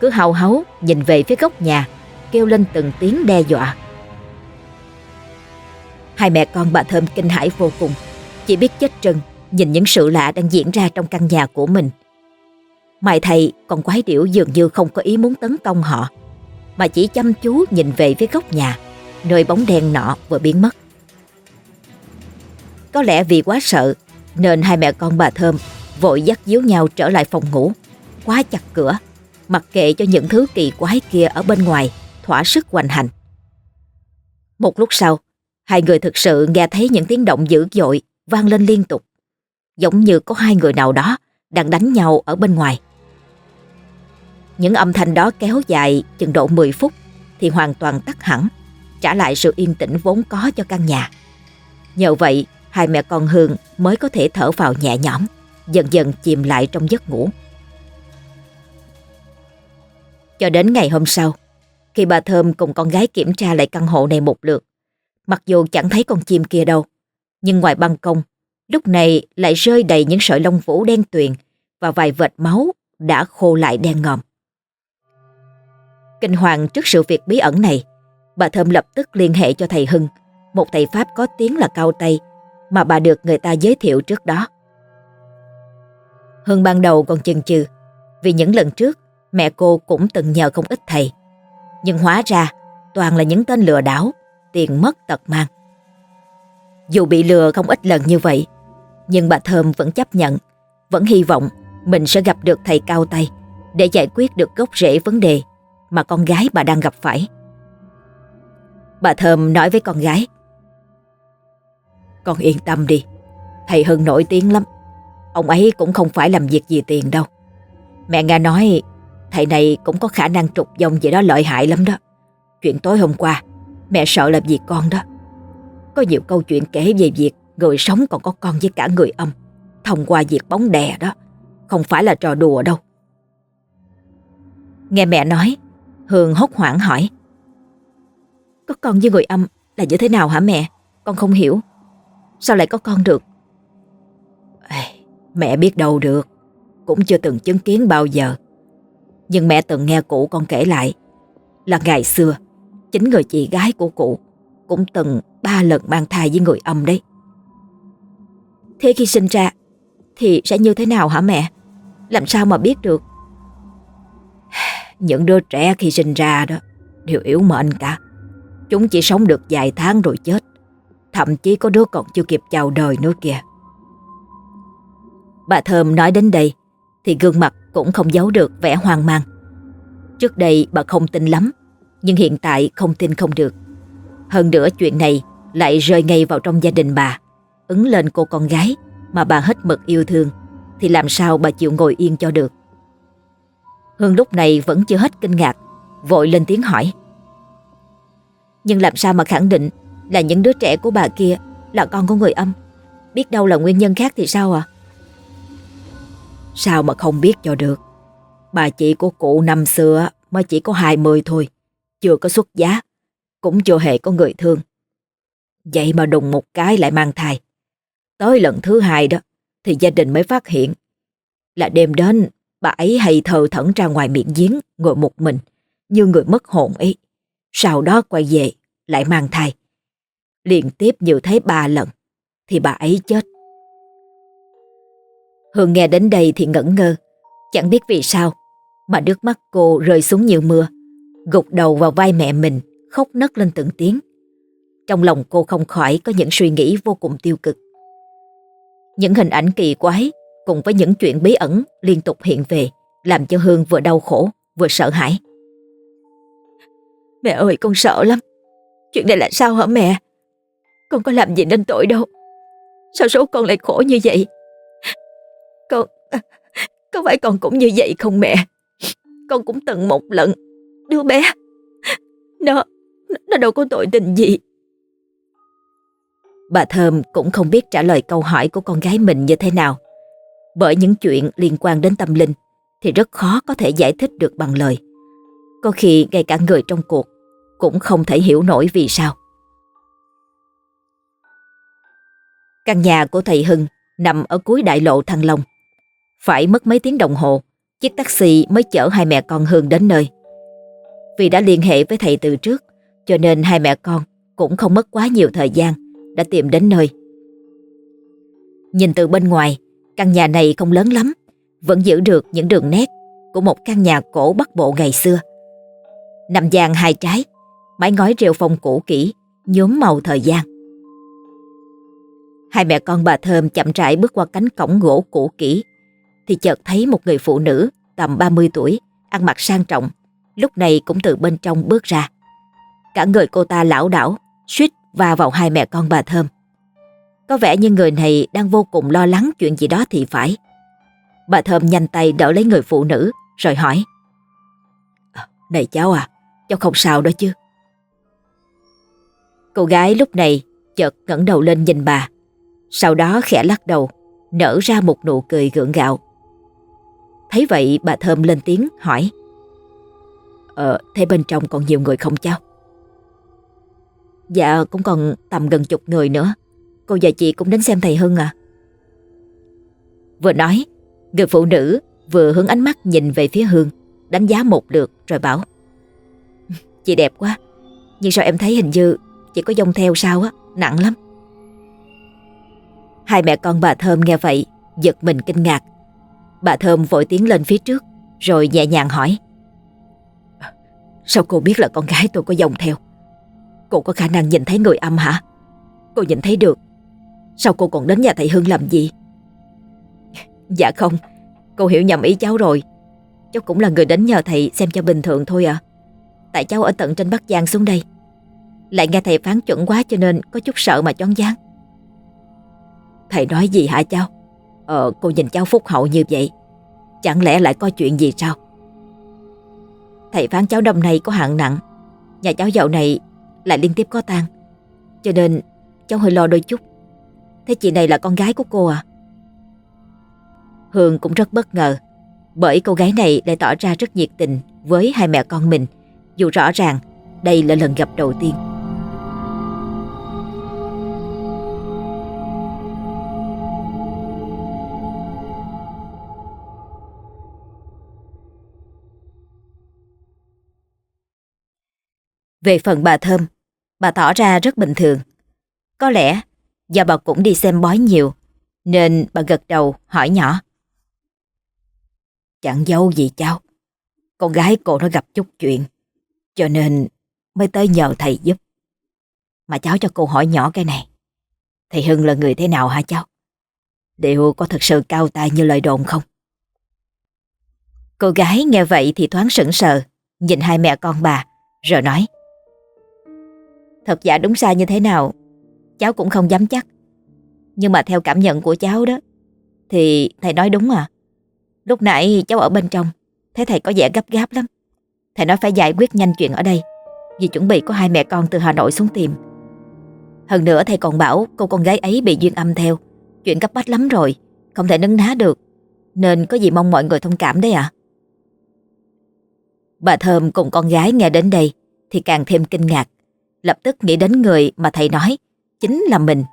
Cứ hào hấu nhìn về phía góc nhà, kêu lên từng tiếng đe dọa. Hai mẹ con bà Thơm kinh hãi vô cùng, chỉ biết chết trân nhìn những sự lạ đang diễn ra trong căn nhà của mình. Mai thầy con quái điểu dường như không có ý muốn tấn công họ, mà chỉ chăm chú nhìn về phía góc nhà, nơi bóng đen nọ vừa biến mất. Có lẽ vì quá sợ nên hai mẹ con bà Thơm vội dắt díu nhau trở lại phòng ngủ, khóa chặt cửa, mặc kệ cho những thứ kỳ quái kia ở bên ngoài thỏa sức hoành hành. Một lúc sau, hai người thực sự nghe thấy những tiếng động dữ dội vang lên liên tục, giống như có hai người nào đó đang đánh nhau ở bên ngoài. Những âm thanh đó kéo dài chừng độ 10 phút thì hoàn toàn tắt hẳn, trả lại sự yên tĩnh vốn có cho căn nhà. Nhờ vậy, hai mẹ con Hương mới có thể thở vào nhẹ nhõm, dần dần chìm lại trong giấc ngủ. Cho đến ngày hôm sau, khi bà Thơm cùng con gái kiểm tra lại căn hộ này một lượt, mặc dù chẳng thấy con chim kia đâu, nhưng ngoài ban công, lúc này lại rơi đầy những sợi lông vũ đen tuyền và vài vệt máu đã khô lại đen ngòm. Kinh hoàng trước sự việc bí ẩn này, bà Thơm lập tức liên hệ cho thầy Hưng, một thầy Pháp có tiếng là cao tay mà bà được người ta giới thiệu trước đó. Hưng ban đầu còn chần chừ vì những lần trước mẹ cô cũng từng nhờ không ít thầy. Nhưng hóa ra toàn là những tên lừa đảo, tiền mất tật mang. Dù bị lừa không ít lần như vậy, nhưng bà Thơm vẫn chấp nhận, vẫn hy vọng mình sẽ gặp được thầy cao tay để giải quyết được gốc rễ vấn đề mà con gái bà đang gặp phải. Bà Thơm nói với con gái Con yên tâm đi, thầy Hưng nổi tiếng lắm. Ông ấy cũng không phải làm việc gì tiền đâu. Mẹ nghe nói Thầy này cũng có khả năng trục dòng gì đó lợi hại lắm đó Chuyện tối hôm qua Mẹ sợ là gì con đó Có nhiều câu chuyện kể về việc Người sống còn có con với cả người âm Thông qua việc bóng đè đó Không phải là trò đùa đâu Nghe mẹ nói Hương hốt hoảng hỏi. Có con với người âm là như thế nào hả mẹ? Con không hiểu. Sao lại có con được? Mẹ biết đâu được. Cũng chưa từng chứng kiến bao giờ. Nhưng mẹ từng nghe cụ con kể lại. Là ngày xưa, Chính người chị gái của cụ Cũng từng ba lần mang thai với người âm đấy. Thế khi sinh ra, Thì sẽ như thế nào hả mẹ? Làm sao mà biết được? Những đứa trẻ khi sinh ra đó Đều yếu mệnh cả Chúng chỉ sống được vài tháng rồi chết. Thậm chí có đứa còn chưa kịp chào đời nữa kìa. Bà Thơm nói đến đây Thì gương mặt cũng không giấu được vẻ hoang mang. Trước đây bà không tin lắm, Nhưng hiện tại không tin không được. Hơn nữa chuyện này Lại rơi ngay vào trong gia đình bà. Ứng lên cô con gái Mà bà hết mực yêu thương Thì làm sao bà chịu ngồi yên cho được? Hương lúc này vẫn chưa hết kinh ngạc, Vội lên tiếng hỏi. Nhưng làm sao mà khẳng định Là những đứa trẻ của bà kia Là con của người âm? Biết đâu là nguyên nhân khác thì sao à? Sao mà không biết cho được? Bà chị của cụ năm xưa mới chỉ có 20 thôi, Chưa có xuất giá, Cũng chưa hề có người thương. Vậy mà đùng một cái lại mang thai. Tới lần thứ hai đó, Thì gia đình mới phát hiện Là đêm đến Bà ấy hay thờ thẫn ra ngoài miệng giếng Ngồi một mình Như người mất hồn ấy Sau đó quay về lại mang thai Liên tiếp như thế ba lần Thì bà ấy chết Hương nghe đến đây thì ngẩn ngơ, chẳng biết vì sao mà nước mắt cô rơi xuống như mưa, gục đầu vào vai mẹ mình, khóc nấc lên từng tiếng. Trong lòng cô không khỏi có những suy nghĩ vô cùng tiêu cực. Những hình ảnh kỳ quái cùng với những chuyện bí ẩn liên tục hiện về làm cho Hương vừa đau khổ vừa sợ hãi. Mẹ ơi con sợ lắm. Chuyện này là sao hả mẹ? Con có làm gì nên tội đâu. Sao số con lại khổ như vậy? Con... Có phải con cũng như vậy không mẹ? Con cũng từng một lần Đứa bé Nó... Nó đâu có tội tình gì Bà Thơm cũng không biết trả lời câu hỏi của con gái mình như thế nào bởi những chuyện liên quan đến tâm linh Thì rất khó có thể giải thích được bằng lời Có khi ngay cả người trong cuộc Cũng không thể hiểu nổi vì sao Căn nhà của thầy Hưng nằm ở cuối đại lộ Thăng Long phải mất mấy tiếng đồng hồ, chiếc taxi mới chở hai mẹ con Hương đến nơi. Vì đã liên hệ với thầy từ trước, cho nên hai mẹ con cũng không mất quá nhiều thời gian đã tìm đến nơi. Nhìn từ bên ngoài, căn nhà này không lớn lắm, vẫn giữ được những đường nét của một căn nhà cổ Bắc Bộ ngày xưa. Nằm vàng hai trái, mái ngói rêu phong cũ kỹ, nhuốm màu thời gian. Hai mẹ con bà Thơm chậm rãi bước qua cánh cổng gỗ cũ kỹ thì chợt thấy một người phụ nữ tầm 30 tuổi, ăn mặc sang trọng, lúc này cũng từ bên trong bước ra. Cả người cô ta lão đảo, suýt va vào hai mẹ con bà Thơm. Có vẻ như người này đang vô cùng lo lắng chuyện gì đó thì phải. Bà Thơm nhanh tay đỡ lấy người phụ nữ rồi hỏi. À, này cháu à, cháu không sao đó chứ. Cô gái lúc này chợt ngẩng đầu lên nhìn bà. Sau đó khẽ lắc đầu, nở ra một nụ cười gượng gạo. Thấy vậy bà Thơm lên tiếng hỏi Ờ, thế bên trong còn nhiều người không cháu? Dạ, cũng còn tầm gần chục người nữa. Cô và chị cũng đến xem thầy Hưng à? Vừa nói, người phụ nữ vừa hướng ánh mắt nhìn về phía Hương, đánh giá một lượt rồi bảo Chị đẹp quá, nhưng sao em thấy hình như chị có dông theo sao á, nặng lắm. Hai mẹ con bà Thơm nghe vậy, giật mình kinh ngạc, Bà Thơm vội tiến lên phía trước Rồi nhẹ nhàng hỏi Sao cô biết là con gái tôi có dòng theo Cô có khả năng nhìn thấy người âm hả Cô nhìn thấy được Sao cô còn đến nhà thầy Hưng làm gì? Dạ không, Cô hiểu nhầm ý cháu rồi. Cháu cũng là người đến nhờ thầy xem cho bình thường thôi à. Tại cháu ở tận trên Bắc Giang xuống đây. Lại nghe thầy phán chuẩn quá cho nên Có chút sợ mà chón dáng Thầy nói gì hả cháu? Ờ cô nhìn cháu phúc hậu như vậy, Chẳng lẽ lại có chuyện gì sao? Thầy phán cháu năm nay có hạng nặng, Nhà cháu dạo này lại liên tiếp có tang, Cho nên cháu hơi lo đôi chút. Thế chị này là con gái của cô à? Hương cũng rất bất ngờ Bởi cô gái này lại tỏ ra rất nhiệt tình Với hai mẹ con mình Dù rõ ràng đây là lần gặp đầu tiên Về phần bà Thơm, bà tỏ ra rất bình thường. Có lẽ do bà cũng đi xem bói nhiều, nên bà gật đầu hỏi nhỏ. Chẳng giấu gì cháu, con gái cô nó gặp chút chuyện, cho nên mới tới nhờ thầy giúp. Mà cháu cho cô hỏi nhỏ cái này, thầy Hưng là người thế nào hả cháu? Liệu có thật sự cao tài như lời đồn không? Cô gái nghe vậy thì thoáng sững sờ, nhìn hai mẹ con bà, rồi nói. Thật giả đúng sai như thế nào Cháu cũng không dám chắc. Nhưng mà theo cảm nhận của cháu đó Thì thầy nói đúng à. Lúc nãy cháu ở bên trong Thấy thầy có vẻ gấp gáp lắm. Thầy nói phải giải quyết nhanh chuyện ở đây Vì chuẩn bị có hai mẹ con từ Hà Nội xuống tìm. Hơn nữa thầy còn bảo Cô con gái ấy bị duyên âm theo. Chuyện cấp bách lắm rồi Không thể nấn ná được. Nên có gì mong mọi người thông cảm đấy ạ. Bà Thơm cùng con gái nghe đến đây Thì càng thêm kinh ngạc. Lập tức nghĩ đến người mà thầy nói, chính là mình.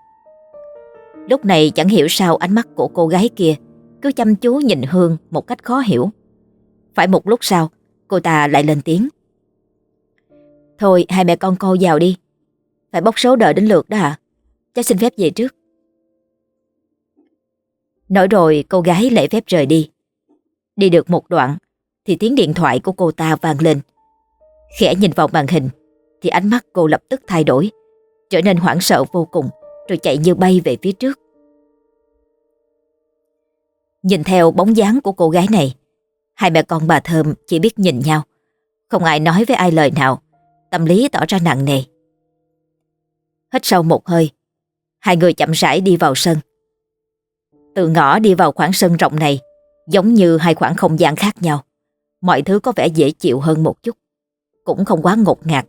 Lúc này chẳng hiểu sao ánh mắt của cô gái kia cứ chăm chú nhìn Hương một cách khó hiểu. Phải một lúc sau, cô ta lại lên tiếng. Thôi hai mẹ con cô vào đi, phải bốc số đợi đến lượt đó hả? Cháu xin phép về trước. Nói rồi cô gái lễ phép rời đi. Đi được một đoạn thì tiếng điện thoại của cô ta vang lên. Khẽ nhìn vào màn hình thì ánh mắt cô lập tức thay đổi, trở nên hoảng sợ vô cùng, rồi chạy như bay về phía trước. Nhìn theo bóng dáng của cô gái này, hai mẹ con bà Thơm chỉ biết nhìn nhau, không ai nói với ai lời nào, tâm lý tỏ ra nặng nề. Hít sâu một hơi, hai người chậm rãi đi vào sân. Từ ngõ đi vào khoảng sân rộng này, giống như hai khoảng không gian khác nhau. Mọi thứ có vẻ dễ chịu hơn một chút, cũng không quá ngột ngạt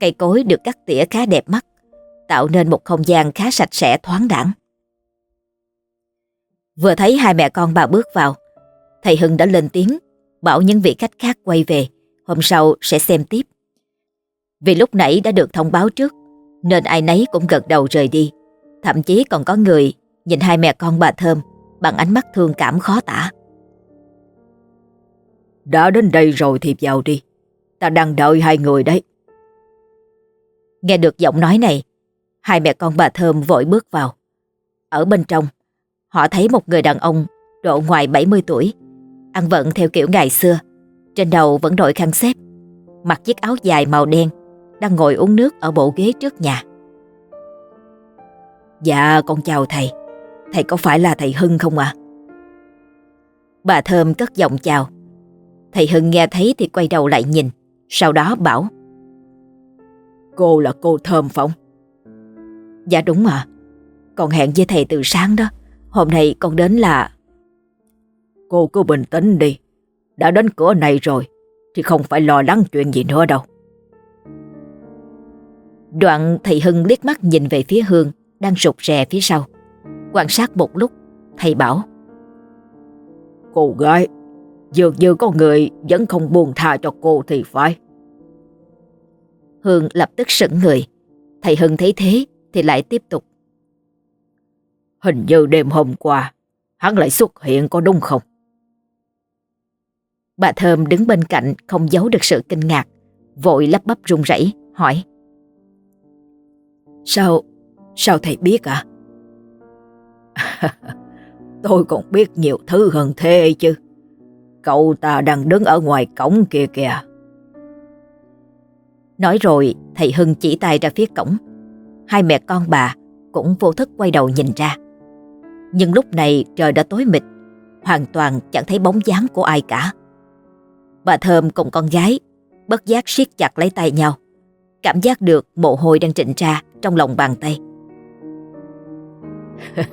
Cây cối được cắt tỉa khá đẹp mắt, tạo nên một không gian khá sạch sẽ thoáng đẳng. Vừa thấy hai mẹ con bà bước vào, thầy Hưng đã lên tiếng, bảo những vị khách khác quay về, hôm sau sẽ xem tiếp. Vì lúc nãy đã được thông báo trước, nên ai nấy cũng gật đầu rời đi. Thậm chí còn có người nhìn hai mẹ con bà Thơm bằng ánh mắt thương cảm khó tả. Đã đến đây rồi thì vào đi. Ta đang đợi hai người đấy. Nghe được giọng nói này, hai mẹ con bà Thơm vội bước vào. Ở bên trong, họ thấy một người đàn ông độ ngoài 70 tuổi, ăn vận theo kiểu ngày xưa, trên đầu vẫn đội khăn xếp, mặc chiếc áo dài màu đen, đang ngồi uống nước ở bộ ghế trước nhà. Dạ con chào thầy, thầy có phải là thầy Hưng không ạ? Bà Thơm cất giọng chào. Thầy Hưng nghe thấy thì quay đầu lại nhìn, sau đó bảo Cô là cô Thơm Phong Dạ đúng ạ. Con hẹn với thầy từ sáng đó. Hôm nay con đến là Cô cứ bình tĩnh đi. Đã đến cửa này rồi Thì không phải lo lắng chuyện gì nữa đâu. Đoạn thầy Hưng liếc mắt nhìn về phía Hương Đang rụt rè phía sau. Quan sát một lúc Thầy bảo Cô gái Dường như có người vẫn không buồn tha cho cô thì phải. Hương lập tức sững người. Thầy Hưng thấy thế thì lại tiếp tục. Hình như đêm hôm qua, hắn lại xuất hiện có đúng không? Bà Thơm đứng bên cạnh không giấu được sự kinh ngạc, vội lắp bắp run rẩy hỏi. Sao, sao thầy biết ạ? À? <laughs> Tôi còn biết nhiều thứ hơn thế chứ. Cậu ta đang đứng ở ngoài cổng kia kìa. Nói rồi thầy Hưng chỉ tay ra phía cổng Hai mẹ con bà cũng vô thức quay đầu nhìn ra Nhưng lúc này trời đã tối mịt, Hoàn toàn chẳng thấy bóng dáng của ai cả Bà Thơm cùng con gái Bất giác siết chặt lấy tay nhau, Cảm giác được mồ hôi đang trịnh ra Trong lòng bàn tay <laughs>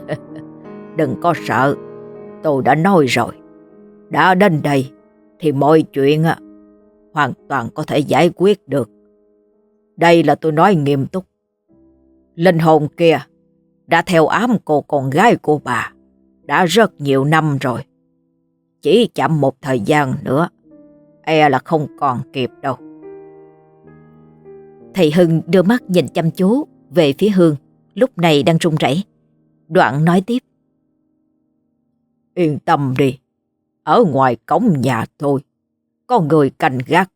Đừng có sợ, Tôi đã nói rồi Đã đến đây Thì mọi chuyện à, hoàn toàn có thể giải quyết được. Đây là tôi nói nghiêm túc. Linh hồn kia đã theo ám cô con gái của bà đã rất nhiều năm rồi. Chỉ chậm một thời gian nữa, e là không còn kịp đâu. Thầy Hưng đưa mắt nhìn chăm chú về phía Hương, lúc này đang run rẩy. Đoạn nói tiếp. Yên tâm đi, ở ngoài cổng nhà thôi, có người canh gác.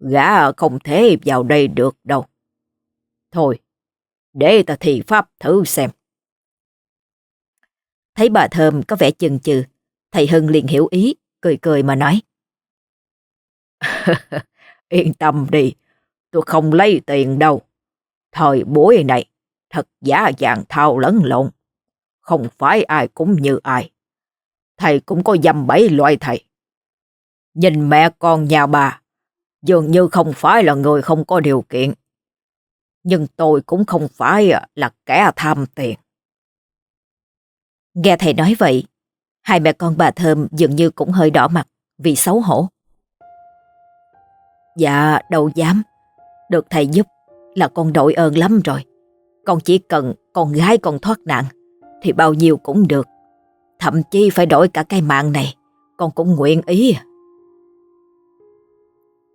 Gã không thể vào đây được đâu. Thôi, để ta thi pháp thử xem. Thấy bà Thơm có vẻ chừng chừ, thầy Hưng liền hiểu ý, cười cười mà nói. <laughs> Yên tâm đi, tôi không lấy tiền đâu. Thời buổi này, thật giả dạng thao lẫn lộn. Không phải ai cũng như ai. Thầy cũng có dăm bảy loại thầy. Nhìn mẹ con nhà bà, dường như không phải là người không có điều kiện. Nhưng tôi cũng không phải à, là kẻ tham tiền. Nghe thầy nói vậy, hai mẹ con bà Thơm dường như cũng hơi đỏ mặt vì xấu hổ. Dạ, đâu dám. Được thầy giúp là con đội ơn lắm rồi. Con chỉ cần con gái con thoát nạn thì bao nhiêu cũng được. Thậm chí phải đổi cả cái mạng này, con cũng nguyện ý.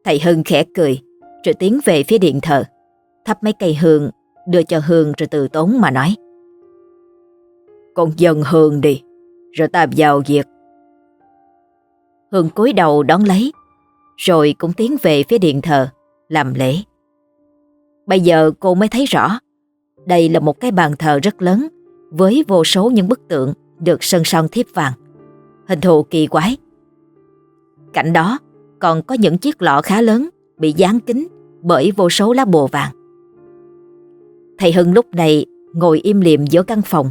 Thầy Hưng khẽ cười, rồi tiến về phía điện thờ, thắp mấy cây hương, đưa cho Hương rồi từ tốn mà nói. Con dần Hương đi, rồi ta vào việc. Hương cúi đầu đón lấy, rồi cũng tiến về phía điện thờ, làm lễ. Bây giờ cô mới thấy rõ, đây là một cái bàn thờ rất lớn, với vô số những bức tượng được sơn son thiếp vàng, hình thù kỳ quái. Cạnh đó còn có những chiếc lọ khá lớn bị dán kính bởi vô số lá bùa vàng. Thầy Hưng lúc này ngồi im liệm giữa căn phòng,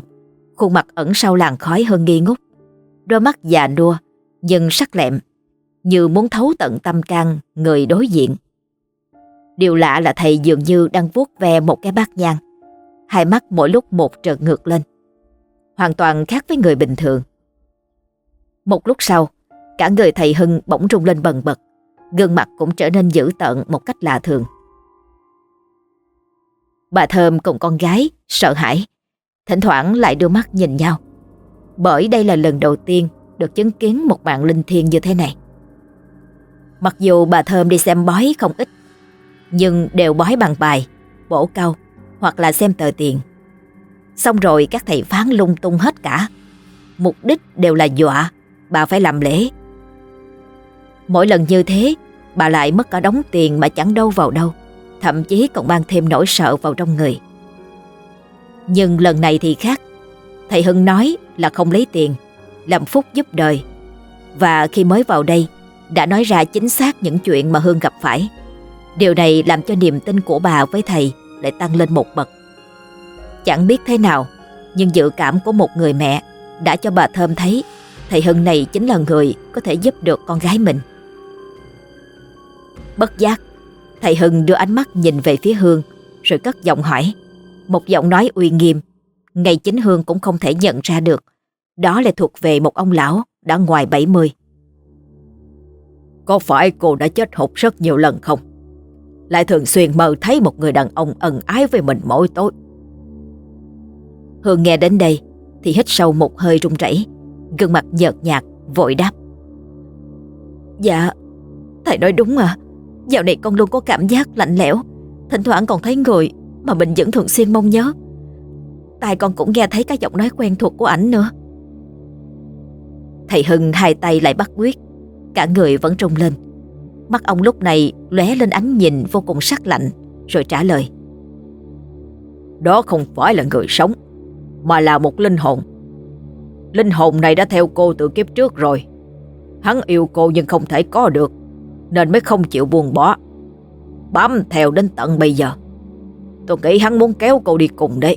khuôn mặt ẩn sau làn khói hơn nghi ngút, đôi mắt già nua nhưng sắc lẹm, như muốn thấu tận tâm can người đối diện. Điều lạ là thầy dường như đang vuốt ve một cái bát nhang, hai mắt mỗi lúc một trợn ngược lên, hoàn toàn khác với người bình thường. Một lúc sau, cả người thầy Hưng bỗng rung lên bần bật, gương mặt cũng trở nên dữ tợn một cách lạ thường. Bà Thơm cùng con gái sợ hãi, thỉnh thoảng lại đưa mắt nhìn nhau. Bởi đây là lần đầu tiên được chứng kiến một mạng linh thiêng như thế này. Mặc dù bà Thơm đi xem bói không ít, nhưng đều bói bằng bài, bổ câu hoặc là xem tờ tiền. Xong rồi các thầy phán lung tung hết cả. Mục đích đều là dọa, bà phải làm lễ. Mỗi lần như thế, bà lại mất cả đống tiền mà chẳng đâu vào đâu. Thậm chí còn mang thêm nỗi sợ vào trong người. Nhưng lần này thì khác. Thầy Hưng nói là không lấy tiền, làm phúc giúp đời. Và khi mới vào đây, đã nói ra chính xác những chuyện mà Hương gặp phải. Điều này làm cho niềm tin của bà với thầy lại tăng lên một bậc. Chẳng biết thế nào, nhưng dự cảm của một người mẹ đã cho bà Thơm thấy thầy Hưng này chính là người có thể giúp được con gái mình. Bất giác, thầy Hưng đưa ánh mắt nhìn về phía Hương rồi cất giọng hỏi. Một giọng nói uy nghiêm, ngay chính Hương cũng không thể nhận ra được. Đó là thuộc về một ông lão đã ngoài 70. Có phải cô đã chết hụt rất nhiều lần không? Lại thường xuyên mơ thấy một người đàn ông ân ái với mình mỗi tối. Hương nghe đến đây thì hít sâu một hơi run rẩy, gương mặt nhợt nhạt, vội đáp. Dạ, thầy nói đúng à. Dạo này con luôn có cảm giác lạnh lẽo, thỉnh thoảng còn thấy người mà mình vẫn thường xuyên mong nhớ. Tai con cũng nghe thấy cái giọng nói quen thuộc của ảnh nữa. Thầy Hưng hai tay lại bắt quyết, cả người vẫn trung lên. Mắt ông lúc này lóe lên ánh nhìn vô cùng sắc lạnh, rồi trả lời. Đó không phải là người sống, mà là một linh hồn. Linh hồn này đã theo cô từ kiếp trước rồi. Hắn yêu cô nhưng không thể có được, nên mới không chịu buồn bỏ. Bám theo đến tận bây giờ. Tôi nghĩ hắn muốn kéo cô đi cùng đấy.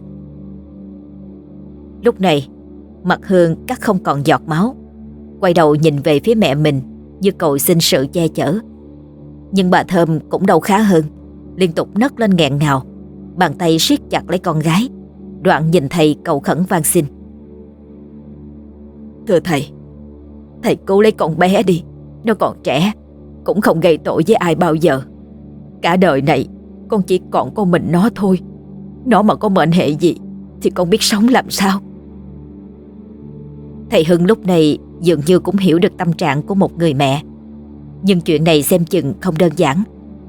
Lúc này, mặt Hương cắt không còn giọt máu. Quay đầu nhìn về phía mẹ mình như cầu xin sự che chở. Nhưng bà Thơm cũng đâu khá hơn, liên tục nấc lên nghẹn ngào, bàn tay siết chặt lấy con gái, đoạn nhìn thầy cầu khẩn van xin. Thưa thầy, thầy cứu lấy con bé đi, nó còn trẻ, cũng không gây tội với ai bao giờ. Cả đời này, con chỉ còn con mình nó thôi. Nó mà có mệnh hệ gì, Thì con biết sống làm sao. Thầy Hưng lúc này dường như cũng hiểu được tâm trạng của một người mẹ. Nhưng chuyện này xem chừng không đơn giản,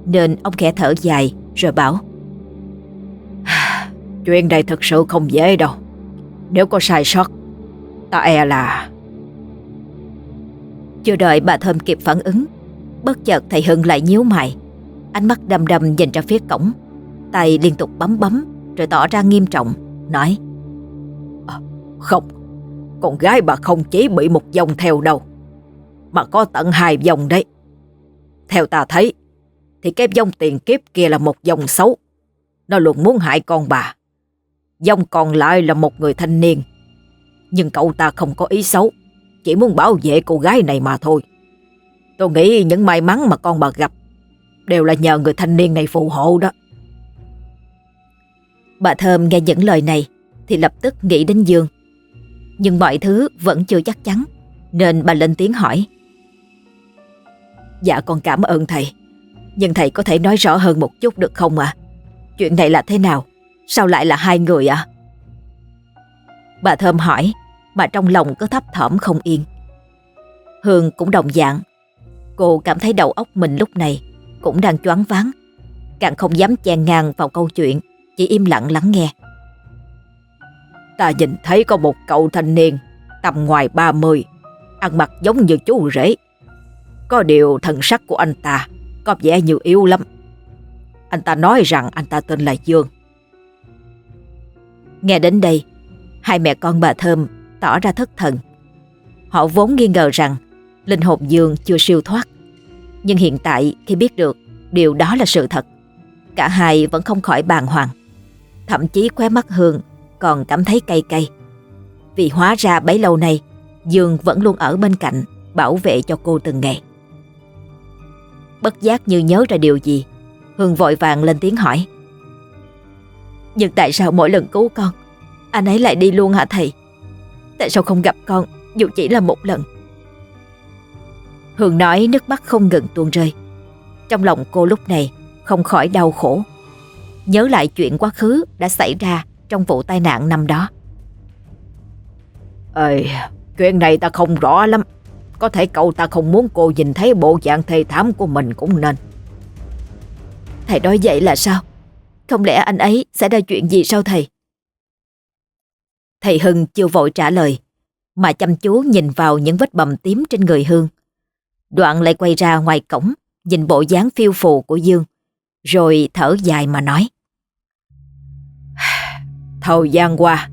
Nên ông khẽ thở dài, rồi bảo, <sighs> Chuyện này thật sự không dễ đâu. Nếu có sai sót, Ta e là Chưa đợi bà Thơm kịp phản ứng Bất chợt thầy Hưng lại nhíu mày. Ánh mắt đầm đầm nhìn ra phía cổng. Tay liên tục bấm bấm Rồi tỏ ra nghiêm trọng Nói à, Không Con gái bà không chỉ bị một dòng theo đâu Mà có tận hai dòng đấy. Theo ta thấy Thì cái dòng tiền kiếp kia là một dòng xấu. Nó luôn muốn hại con bà. Dòng còn lại là một người thanh niên. Nhưng cậu ta không có ý xấu Chỉ muốn bảo vệ cô gái này mà thôi. Tôi nghĩ những may mắn mà con bà gặp Đều là nhờ người thanh niên này phù hộ đó. Bà Thơm nghe những lời này Thì lập tức nghĩ đến Dương. Nhưng mọi thứ vẫn chưa chắc chắn, Nên bà lên tiếng hỏi. Dạ con cảm ơn thầy, Nhưng thầy có thể nói rõ hơn một chút được không ạ? Chuyện này là thế nào? Sao lại là hai người ạ? Bà Thơm hỏi, Mà trong lòng có thấp thỏm không yên. Hương cũng đồng dạng Cô cảm thấy đầu óc mình lúc này cũng đang choáng váng, càng không dám chen ngang vào câu chuyện, chỉ im lặng lắng nghe. Ta nhìn thấy có một cậu thanh niên tầm ngoài 30, ăn mặc giống như chú rể. Có điều thần sắc của anh ta có vẻ như yếu lắm. Anh ta nói rằng anh ta tên là Dương. Nghe đến đây, hai mẹ con bà Thơm tỏ ra thất thần. Họ vốn nghi ngờ rằng linh hồn Dương chưa siêu thoát. Nhưng hiện tại khi biết được điều đó là sự thật, cả hai vẫn không khỏi bàng hoàng. Thậm chí khóe mắt Hương còn cảm thấy cay cay. Vì hóa ra bấy lâu nay, Dương vẫn luôn ở bên cạnh, bảo vệ cho cô từng ngày. Bất giác như nhớ ra điều gì, Hương vội vàng lên tiếng hỏi. Nhưng tại sao mỗi lần cứu con, anh ấy lại đi luôn hả thầy? Tại sao không gặp con dù chỉ là một lần? Hương nói nước mắt không ngừng tuôn rơi. Trong lòng cô lúc này không khỏi đau khổ. Nhớ lại chuyện quá khứ đã xảy ra trong vụ tai nạn năm đó. Ê, chuyện này ta không rõ lắm. Có thể cậu ta không muốn cô nhìn thấy bộ dạng thê thảm của mình cũng nên. Thầy nói vậy là sao? Không lẽ anh ấy sẽ ra chuyện gì sao thầy? Thầy Hưng chưa vội trả lời, mà chăm chú nhìn vào những vết bầm tím trên người Hương. Đoạn lại quay ra ngoài cổng, nhìn bộ dáng phiêu phù của Dương, rồi thở dài mà nói. <sighs> Thời gian qua,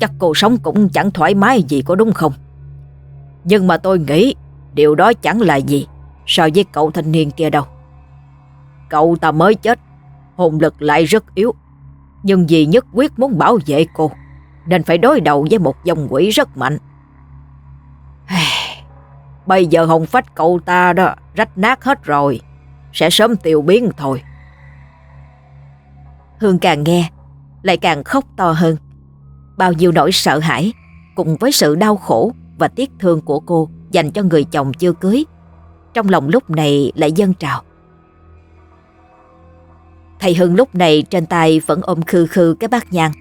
chắc cô sống cũng chẳng thoải mái gì có đúng không? Nhưng mà tôi nghĩ điều đó chẳng là gì so với cậu thanh niên kia đâu. Cậu ta mới chết, hồn lực lại rất yếu, nhưng vì nhất quyết muốn bảo vệ cô, nên phải đối đầu với một dòng quỷ rất mạnh. Bây giờ hồn phách cậu ta đó rách nát hết rồi, sẽ sớm tiêu biến thôi. Hương càng nghe, lại càng khóc to hơn. Bao nhiêu nỗi sợ hãi, cùng với sự đau khổ và tiếc thương của cô dành cho người chồng chưa cưới, trong lòng lúc này lại dâng trào. Thầy Hưng lúc này trên tay vẫn ôm khư khư cái bát nhang,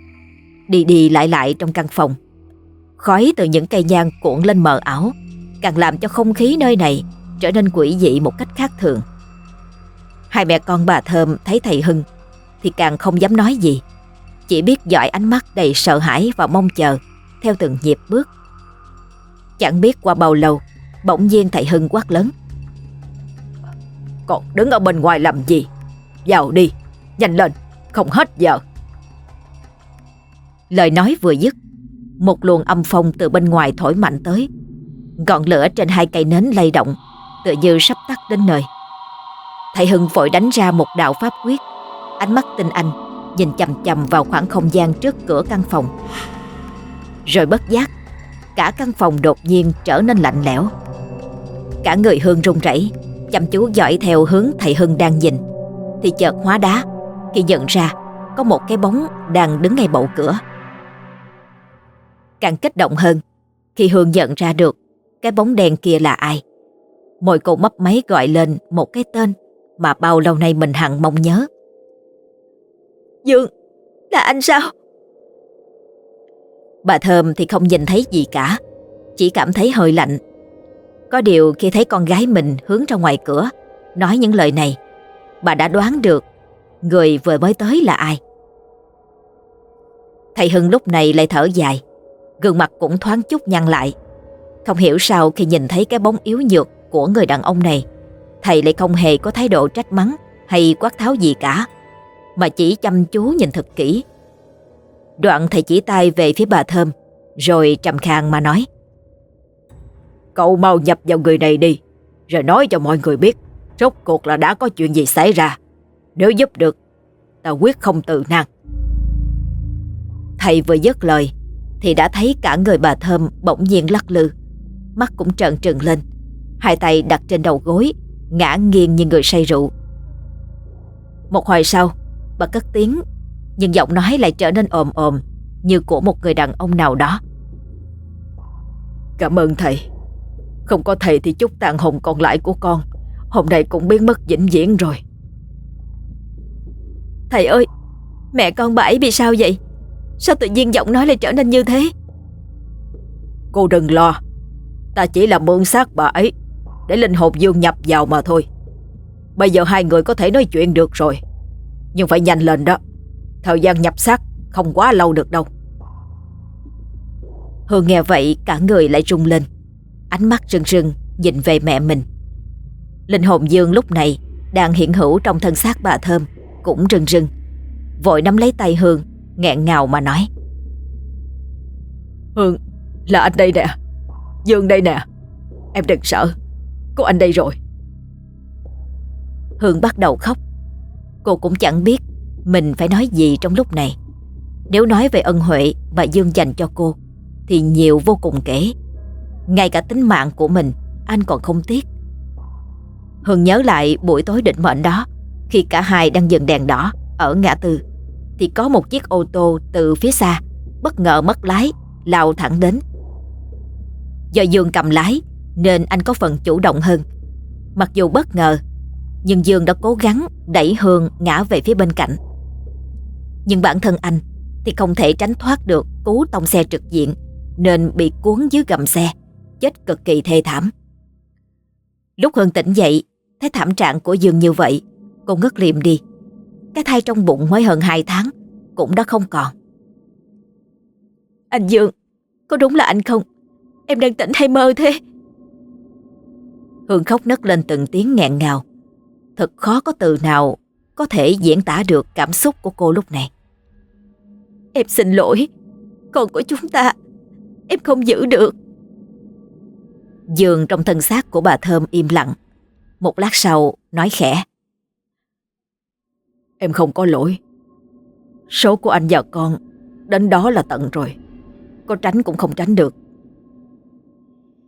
đi đi lại lại trong căn phòng. Khói từ những cây nhang cuộn lên mờ ảo, càng làm cho không khí nơi này trở nên quỷ dị một cách khác thường. Hai mẹ con bà Thơm thấy thầy Hưng thì càng không dám nói gì, chỉ biết dõi ánh mắt đầy sợ hãi và mong chờ theo từng nhịp bước. Chẳng biết qua bao lâu, bỗng nhiên thầy Hưng quát lớn. Còn đứng ở bên ngoài làm gì? Vào đi, nhanh lên, không hết giờ. Lời nói vừa dứt, một luồng âm phong từ bên ngoài thổi mạnh tới. Ngọn lửa trên hai cây nến lay động, tựa như sắp tắt đến nơi. Thầy Hưng vội đánh ra một đạo pháp quyết, ánh mắt tinh anh nhìn chầm chầm vào khoảng không gian trước cửa căn phòng. Rồi bất giác, cả căn phòng đột nhiên trở nên lạnh lẽo. Cả người Hương run rẩy, chăm chú dõi theo hướng thầy Hưng đang nhìn, thì chợt hóa đá khi nhận ra có một cái bóng đang đứng ngay bậu cửa. Càng kích động hơn khi Hương nhận ra được cái bóng đen kia là ai. Môi cô mấp máy gọi lên một cái tên mà bao lâu nay mình hằng mong nhớ. Dương, là anh sao? Bà Thơm thì không nhìn thấy gì cả, chỉ cảm thấy hơi lạnh. Có điều khi thấy con gái mình hướng ra ngoài cửa, nói những lời này, bà đã đoán được người vừa mới tới là ai. Thầy Hưng lúc này lại thở dài, gương mặt cũng thoáng chút nhăn lại. Không hiểu sao khi nhìn thấy cái bóng yếu nhược của người đàn ông này, thầy lại không hề có thái độ trách mắng hay quát tháo gì cả, mà chỉ chăm chú nhìn thật kỹ. Đoạn thầy chỉ tay về phía bà Thơm, rồi trầm khang mà nói. Cậu mau nhập vào người này đi, rồi nói cho mọi người biết rốt cuộc là đã có chuyện gì xảy ra. Nếu giúp được, ta quyết không từ năng. Thầy vừa dứt lời, thì đã thấy cả người bà Thơm bỗng nhiên lắc lư. Mắt cũng trợn trừng lên, hai tay đặt trên đầu gối, ngã nghiêng như người say rượu. Một hồi sau, bà cất tiếng, nhưng giọng nói lại trở nên ồm ồm như của một người đàn ông nào đó. Cảm ơn thầy. Không có thầy thì chút tàn hồn còn lại của con hôm nay cũng biến mất vĩnh viễn rồi. Thầy ơi, mẹ con bà ấy bị sao vậy? Sao tự nhiên giọng nói lại trở nên như thế? Cô đừng lo, ta chỉ là mượn xác bà ấy để linh hồn dương nhập vào mà thôi. Bây giờ hai người có thể nói chuyện được rồi, nhưng phải nhanh lên đó. Thời gian nhập xác không quá lâu được đâu. Hương nghe vậy cả người lại rung lên, ánh mắt rưng rưng nhìn về mẹ mình. Linh hồn dương lúc này đang hiện hữu trong thân xác bà Thơm cũng rưng rưng. Vội nắm lấy tay Hương, nghẹn ngào mà nói. Hương, là anh đây nè. Dương đây nè. Em đừng sợ, có anh đây rồi. Hương bắt đầu khóc. Cô cũng chẳng biết mình phải nói gì trong lúc này. Nếu nói về ân huệ mà Dương dành cho cô thì nhiều vô cùng kể. Ngay cả tính mạng của mình anh còn không tiếc. Hương nhớ lại buổi tối định mệnh đó khi cả hai đang dừng đèn đỏ ở ngã tư thì có một chiếc ô tô từ phía xa bất ngờ mất lái lao thẳng đến. Do Dương cầm lái nên anh có phần chủ động hơn. Mặc dù bất ngờ nhưng Dương đã cố gắng đẩy Hương ngã về phía bên cạnh. Nhưng bản thân anh thì không thể tránh thoát được cú tông xe trực diện nên bị cuốn dưới gầm xe, chết cực kỳ thê thảm. Lúc Hương tỉnh dậy, thấy thảm trạng của Dương như vậy, cô ngất liệm đi. Cái thai trong bụng mới hơn 2 tháng cũng đã không còn. Anh Dương, có đúng là anh không? Em đang tỉnh hay mơ thế? Hương khóc nấc lên từng tiếng nghẹn ngào. Thật khó có từ nào có thể diễn tả được cảm xúc của cô lúc này. Em xin lỗi, con của chúng ta, em không giữ được. Dương trong thân xác của bà Thơm im lặng. Một lát sau nói khẽ. Em không có lỗi. Số của anh và con đến đó là tận rồi. Có tránh cũng không tránh được.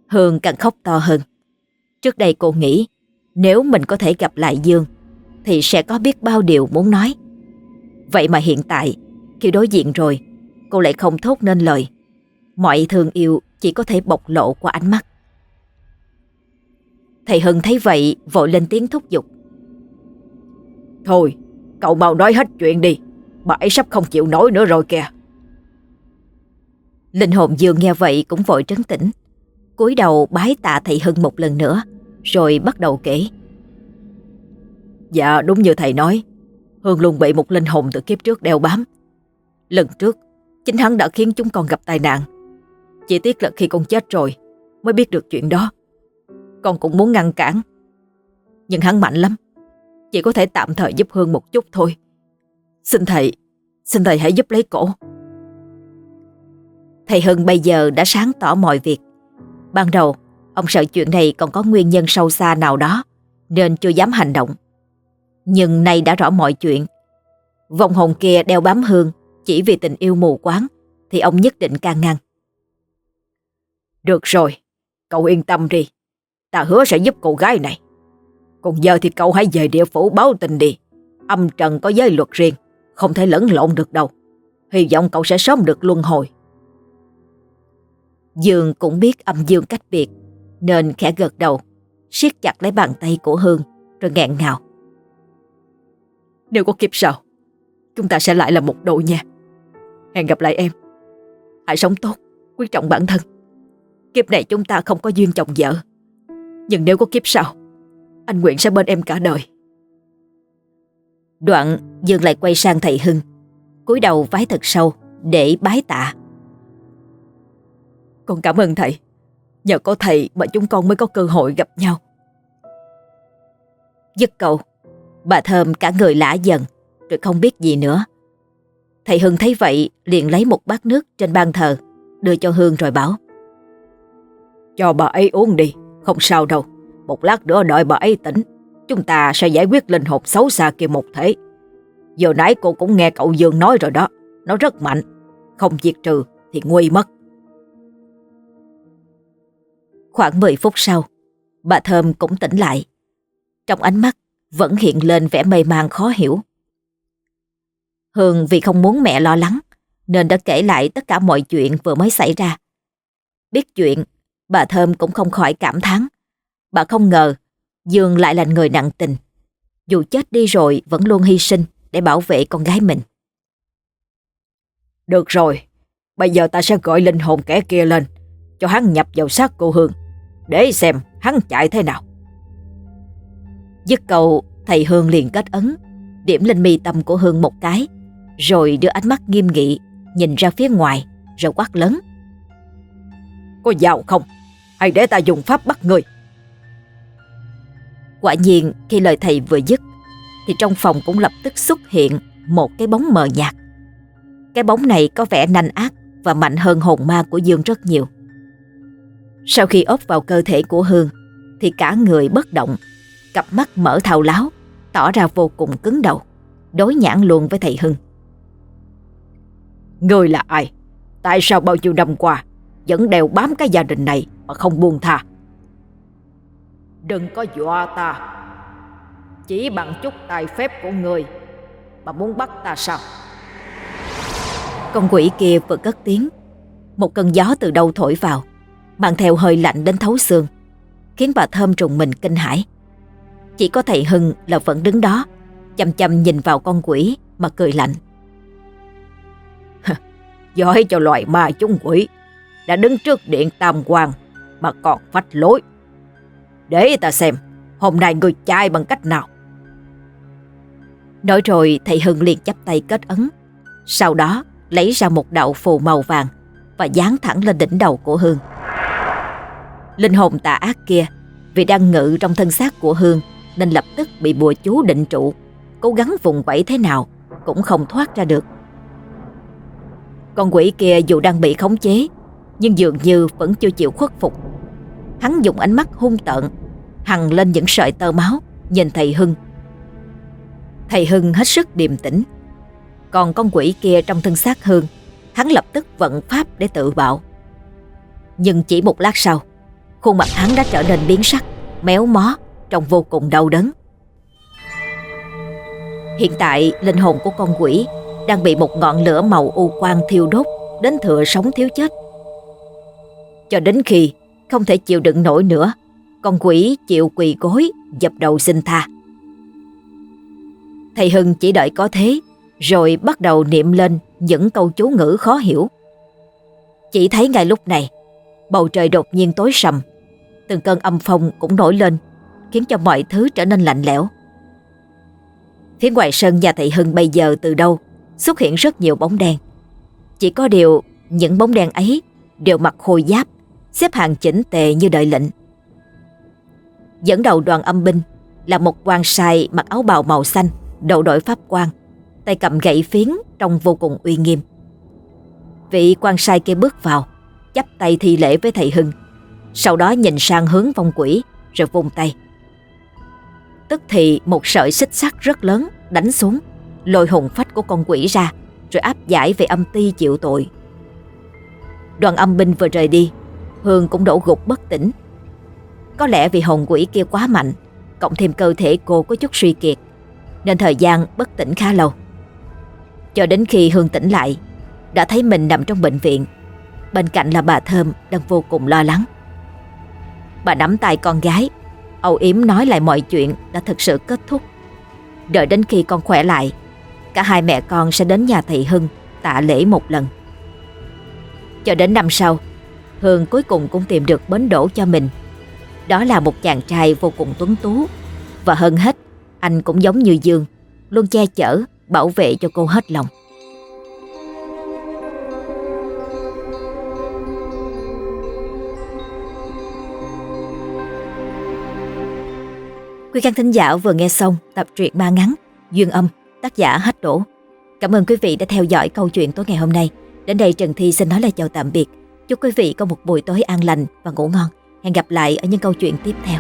Hương càng khóc to hơn. Trước đây cô nghĩ nếu mình có thể gặp lại Dương thì sẽ có biết bao điều muốn nói. Vậy mà hiện tại khi đối diện rồi cô lại không thốt nên lời. Mọi thương yêu chỉ có thể bộc lộ qua ánh mắt. Thầy Hưng thấy vậy vội lên tiếng thúc giục. Thôi, cậu mau nói hết chuyện đi. Bà ấy sắp không chịu nổi nữa rồi kìa. Linh hồn Dương nghe vậy cũng vội trấn tĩnh cúi đầu bái tạ thầy Hưng một lần nữa, rồi bắt đầu kể. Dạ đúng như thầy nói, Hương luôn bị một linh hồn từ kiếp trước đeo bám. Lần trước, chính hắn đã khiến chúng con gặp tai nạn. Chỉ tiếc là khi con chết rồi mới biết được chuyện đó. Con cũng muốn ngăn cản. Nhưng hắn mạnh lắm. Chỉ có thể tạm thời giúp Hương một chút thôi. Xin thầy, xin thầy hãy giúp lấy cổ. Thầy Hưng bây giờ đã sáng tỏ mọi việc. Ban đầu, ông sợ chuyện này còn có nguyên nhân sâu xa nào đó, nên chưa dám hành động. Nhưng nay đã rõ mọi chuyện. Vòng hồn kia đeo bám Hương chỉ vì tình yêu mù quáng, thì ông nhất định can ngăn. Được rồi, cậu yên tâm đi. Ta hứa sẽ giúp cô gái này. Còn giờ thì cậu hãy về địa phủ báo tình đi. Âm trần có giới luật riêng, không thể lẫn lộn được đâu. Hy vọng cậu sẽ sớm được luân hồi. Dương cũng biết âm dương cách biệt, nên khẽ gật đầu. siết chặt lấy bàn tay của Hương rồi nghẹn ngào. Nếu có kiếp sau, chúng ta sẽ lại là một đội nha. Hẹn gặp lại em. Hãy sống tốt, quý trọng bản thân. Kiếp này chúng ta không có duyên chồng vợ. Nhưng nếu có kiếp sau, anh nguyện sẽ bên em cả đời. Đoạn Dương lại quay sang thầy Hưng, cúi đầu vái thật sâu để bái tạ. Con cảm ơn thầy. Nhờ có thầy mà chúng con mới có cơ hội gặp nhau. Dứt câu, bà Thơm cả người lã dần, rồi không biết gì nữa. Thầy Hưng thấy vậy liền lấy một bát nước trên ban thờ, đưa cho Hương rồi bảo. Cho bà ấy uống đi, không sao đâu. Một lát nữa đợi bà ấy tỉnh, chúng ta sẽ giải quyết linh hồn xấu xa kia một thể. Giờ nãy cô cũng nghe cậu Dương nói rồi đó, nó rất mạnh, không diệt trừ thì nguy mất. Khoảng 10 phút sau, bà Thơm cũng tỉnh lại. Trong ánh mắt vẫn hiện lên vẻ mê man khó hiểu. Hương vì không muốn mẹ lo lắng nên đã kể lại tất cả mọi chuyện vừa mới xảy ra. Biết chuyện, bà Thơm cũng không khỏi cảm thán. Bà không ngờ Dương lại là người nặng tình. Dù chết đi rồi vẫn luôn hy sinh để bảo vệ con gái mình. Được rồi, bây giờ ta sẽ gọi linh hồn kẻ kia lên, cho hắn nhập vào xác cô Hương, để xem hắn chạy thế nào. Dứt câu, thầy Hương liền kết ấn, điểm lên mi tâm của Hương một cái, rồi đưa ánh mắt nghiêm nghị, nhìn ra phía ngoài, rồi quát lớn. Có giàu không? Hay để ta dùng pháp bắt người? Quả nhiên khi lời thầy vừa dứt thì trong phòng cũng lập tức xuất hiện một cái bóng mờ nhạt. Cái bóng này có vẻ nanh ác và mạnh hơn hồn ma của Dương rất nhiều. Sau khi ốp vào cơ thể của Hương thì cả người bất động, cặp mắt mở thao láo, tỏ ra vô cùng cứng đầu, đối nhãn luôn với thầy Hưng. Người là ai? Tại sao bao nhiêu năm qua vẫn đeo bám cái gia đình này mà không buông tha? Đừng có dọa ta Chỉ bằng chút tài phép của người Mà muốn bắt ta sao Con quỷ kia vừa cất tiếng Một cơn gió từ đâu thổi vào Mang theo hơi lạnh đến thấu xương, Khiến bà Thơm trùng mình kinh hãi. Chỉ có thầy Hưng là vẫn đứng đó Chầm chầm nhìn vào con quỷ Mà cười lạnh. <laughs> Giỏi cho loài ma chúng quỷ, Đã đứng trước điện tam quan Mà còn phách lối. Để ta xem, Hôm nay người trai bằng cách nào? Nói rồi, thầy Hưng liền chắp tay kết ấn. Sau đó, lấy ra một đạo phù màu vàng Và dán thẳng lên đỉnh đầu của Hương. Linh hồn tà ác kia, Vì đang ngự trong thân xác của Hương, Nên lập tức bị bùa chú định trụ. Cố gắng vùng vẫy thế nào Cũng không thoát ra được. Con quỷ kia dù đang bị khống chế, Nhưng dường như vẫn chưa chịu khuất phục. Hắn dùng ánh mắt hung tợn, Hằng lên những sợi tơ máu, Nhìn thầy Hưng. Thầy Hưng hết sức điềm tĩnh. Còn con quỷ kia trong thân xác Hương, Hắn lập tức vận pháp để tự bạo. Nhưng chỉ một lát sau Khuôn mặt hắn đã trở nên biến sắc, Méo mó, Trông vô cùng đau đớn. Hiện tại, linh hồn của con quỷ Đang bị một ngọn lửa màu u quang thiêu đốt, Đến thừa sống thiếu chết. Cho đến khi không thể chịu đựng nổi nữa, Con quỷ chịu quỳ gối, Dập đầu xin tha. Thầy Hưng chỉ đợi có thế, Rồi bắt đầu niệm lên Những câu chú ngữ khó hiểu. Chỉ thấy ngay lúc này, Bầu trời đột nhiên tối sầm Từng cơn âm phong cũng nổi lên Khiến cho mọi thứ trở nên lạnh lẽo Phía ngoài sân nhà thầy Hưng bây giờ từ đâu Xuất hiện rất nhiều bóng đen Chỉ có điều Những bóng đen ấy Đều mặc khôi giáp xếp hàng chỉnh tề như đợi lệnh. Dẫn đầu đoàn âm binh là một quan sai mặc áo bào màu xanh, đầu đội pháp quan, tay cầm gậy phiến trông vô cùng uy nghiêm. Vị quan sai kia bước vào, chắp tay thi lễ với thầy Hưng, sau đó nhìn sang hướng vong quỷ rồi vung tay. Tức thì một sợi xích sắt rất lớn đánh xuống, lôi hồn phách của con quỷ ra rồi áp giải về âm ti chịu tội. Đoàn âm binh vừa rời đi Hương cũng đổ gục bất tỉnh. Có lẽ vì hồn quỷ kia quá mạnh, cộng thêm cơ thể cô có chút suy kiệt, nên thời gian bất tỉnh khá lâu. Cho đến khi Hương tỉnh lại, đã thấy mình nằm trong bệnh viện. Bên cạnh là bà Thơm đang vô cùng lo lắng. Bà nắm tay con gái, Âu Yếm nói lại mọi chuyện đã thực sự kết thúc. Đợi đến khi con khỏe lại, cả hai mẹ con sẽ đến nhà Thị Hưng tạ lễ một lần. Cho đến năm sau, Hương cuối cùng cũng tìm được bến đổ cho mình. Đó là một chàng trai vô cùng tuấn tú và hơn hết, anh cũng giống như Dương, luôn che chở, bảo vệ cho cô hết lòng. Quý khán thính giả vừa nghe xong tập truyện ma ngắn Duyên âm, tác giả Hách Đổ. Cảm ơn quý vị đã theo dõi câu chuyện tối ngày hôm nay. Đến đây Trần Thi xin nói lời chào tạm biệt. Chúc quý vị có một buổi tối an lành và ngủ ngon. Hẹn gặp lại ở những câu chuyện tiếp theo.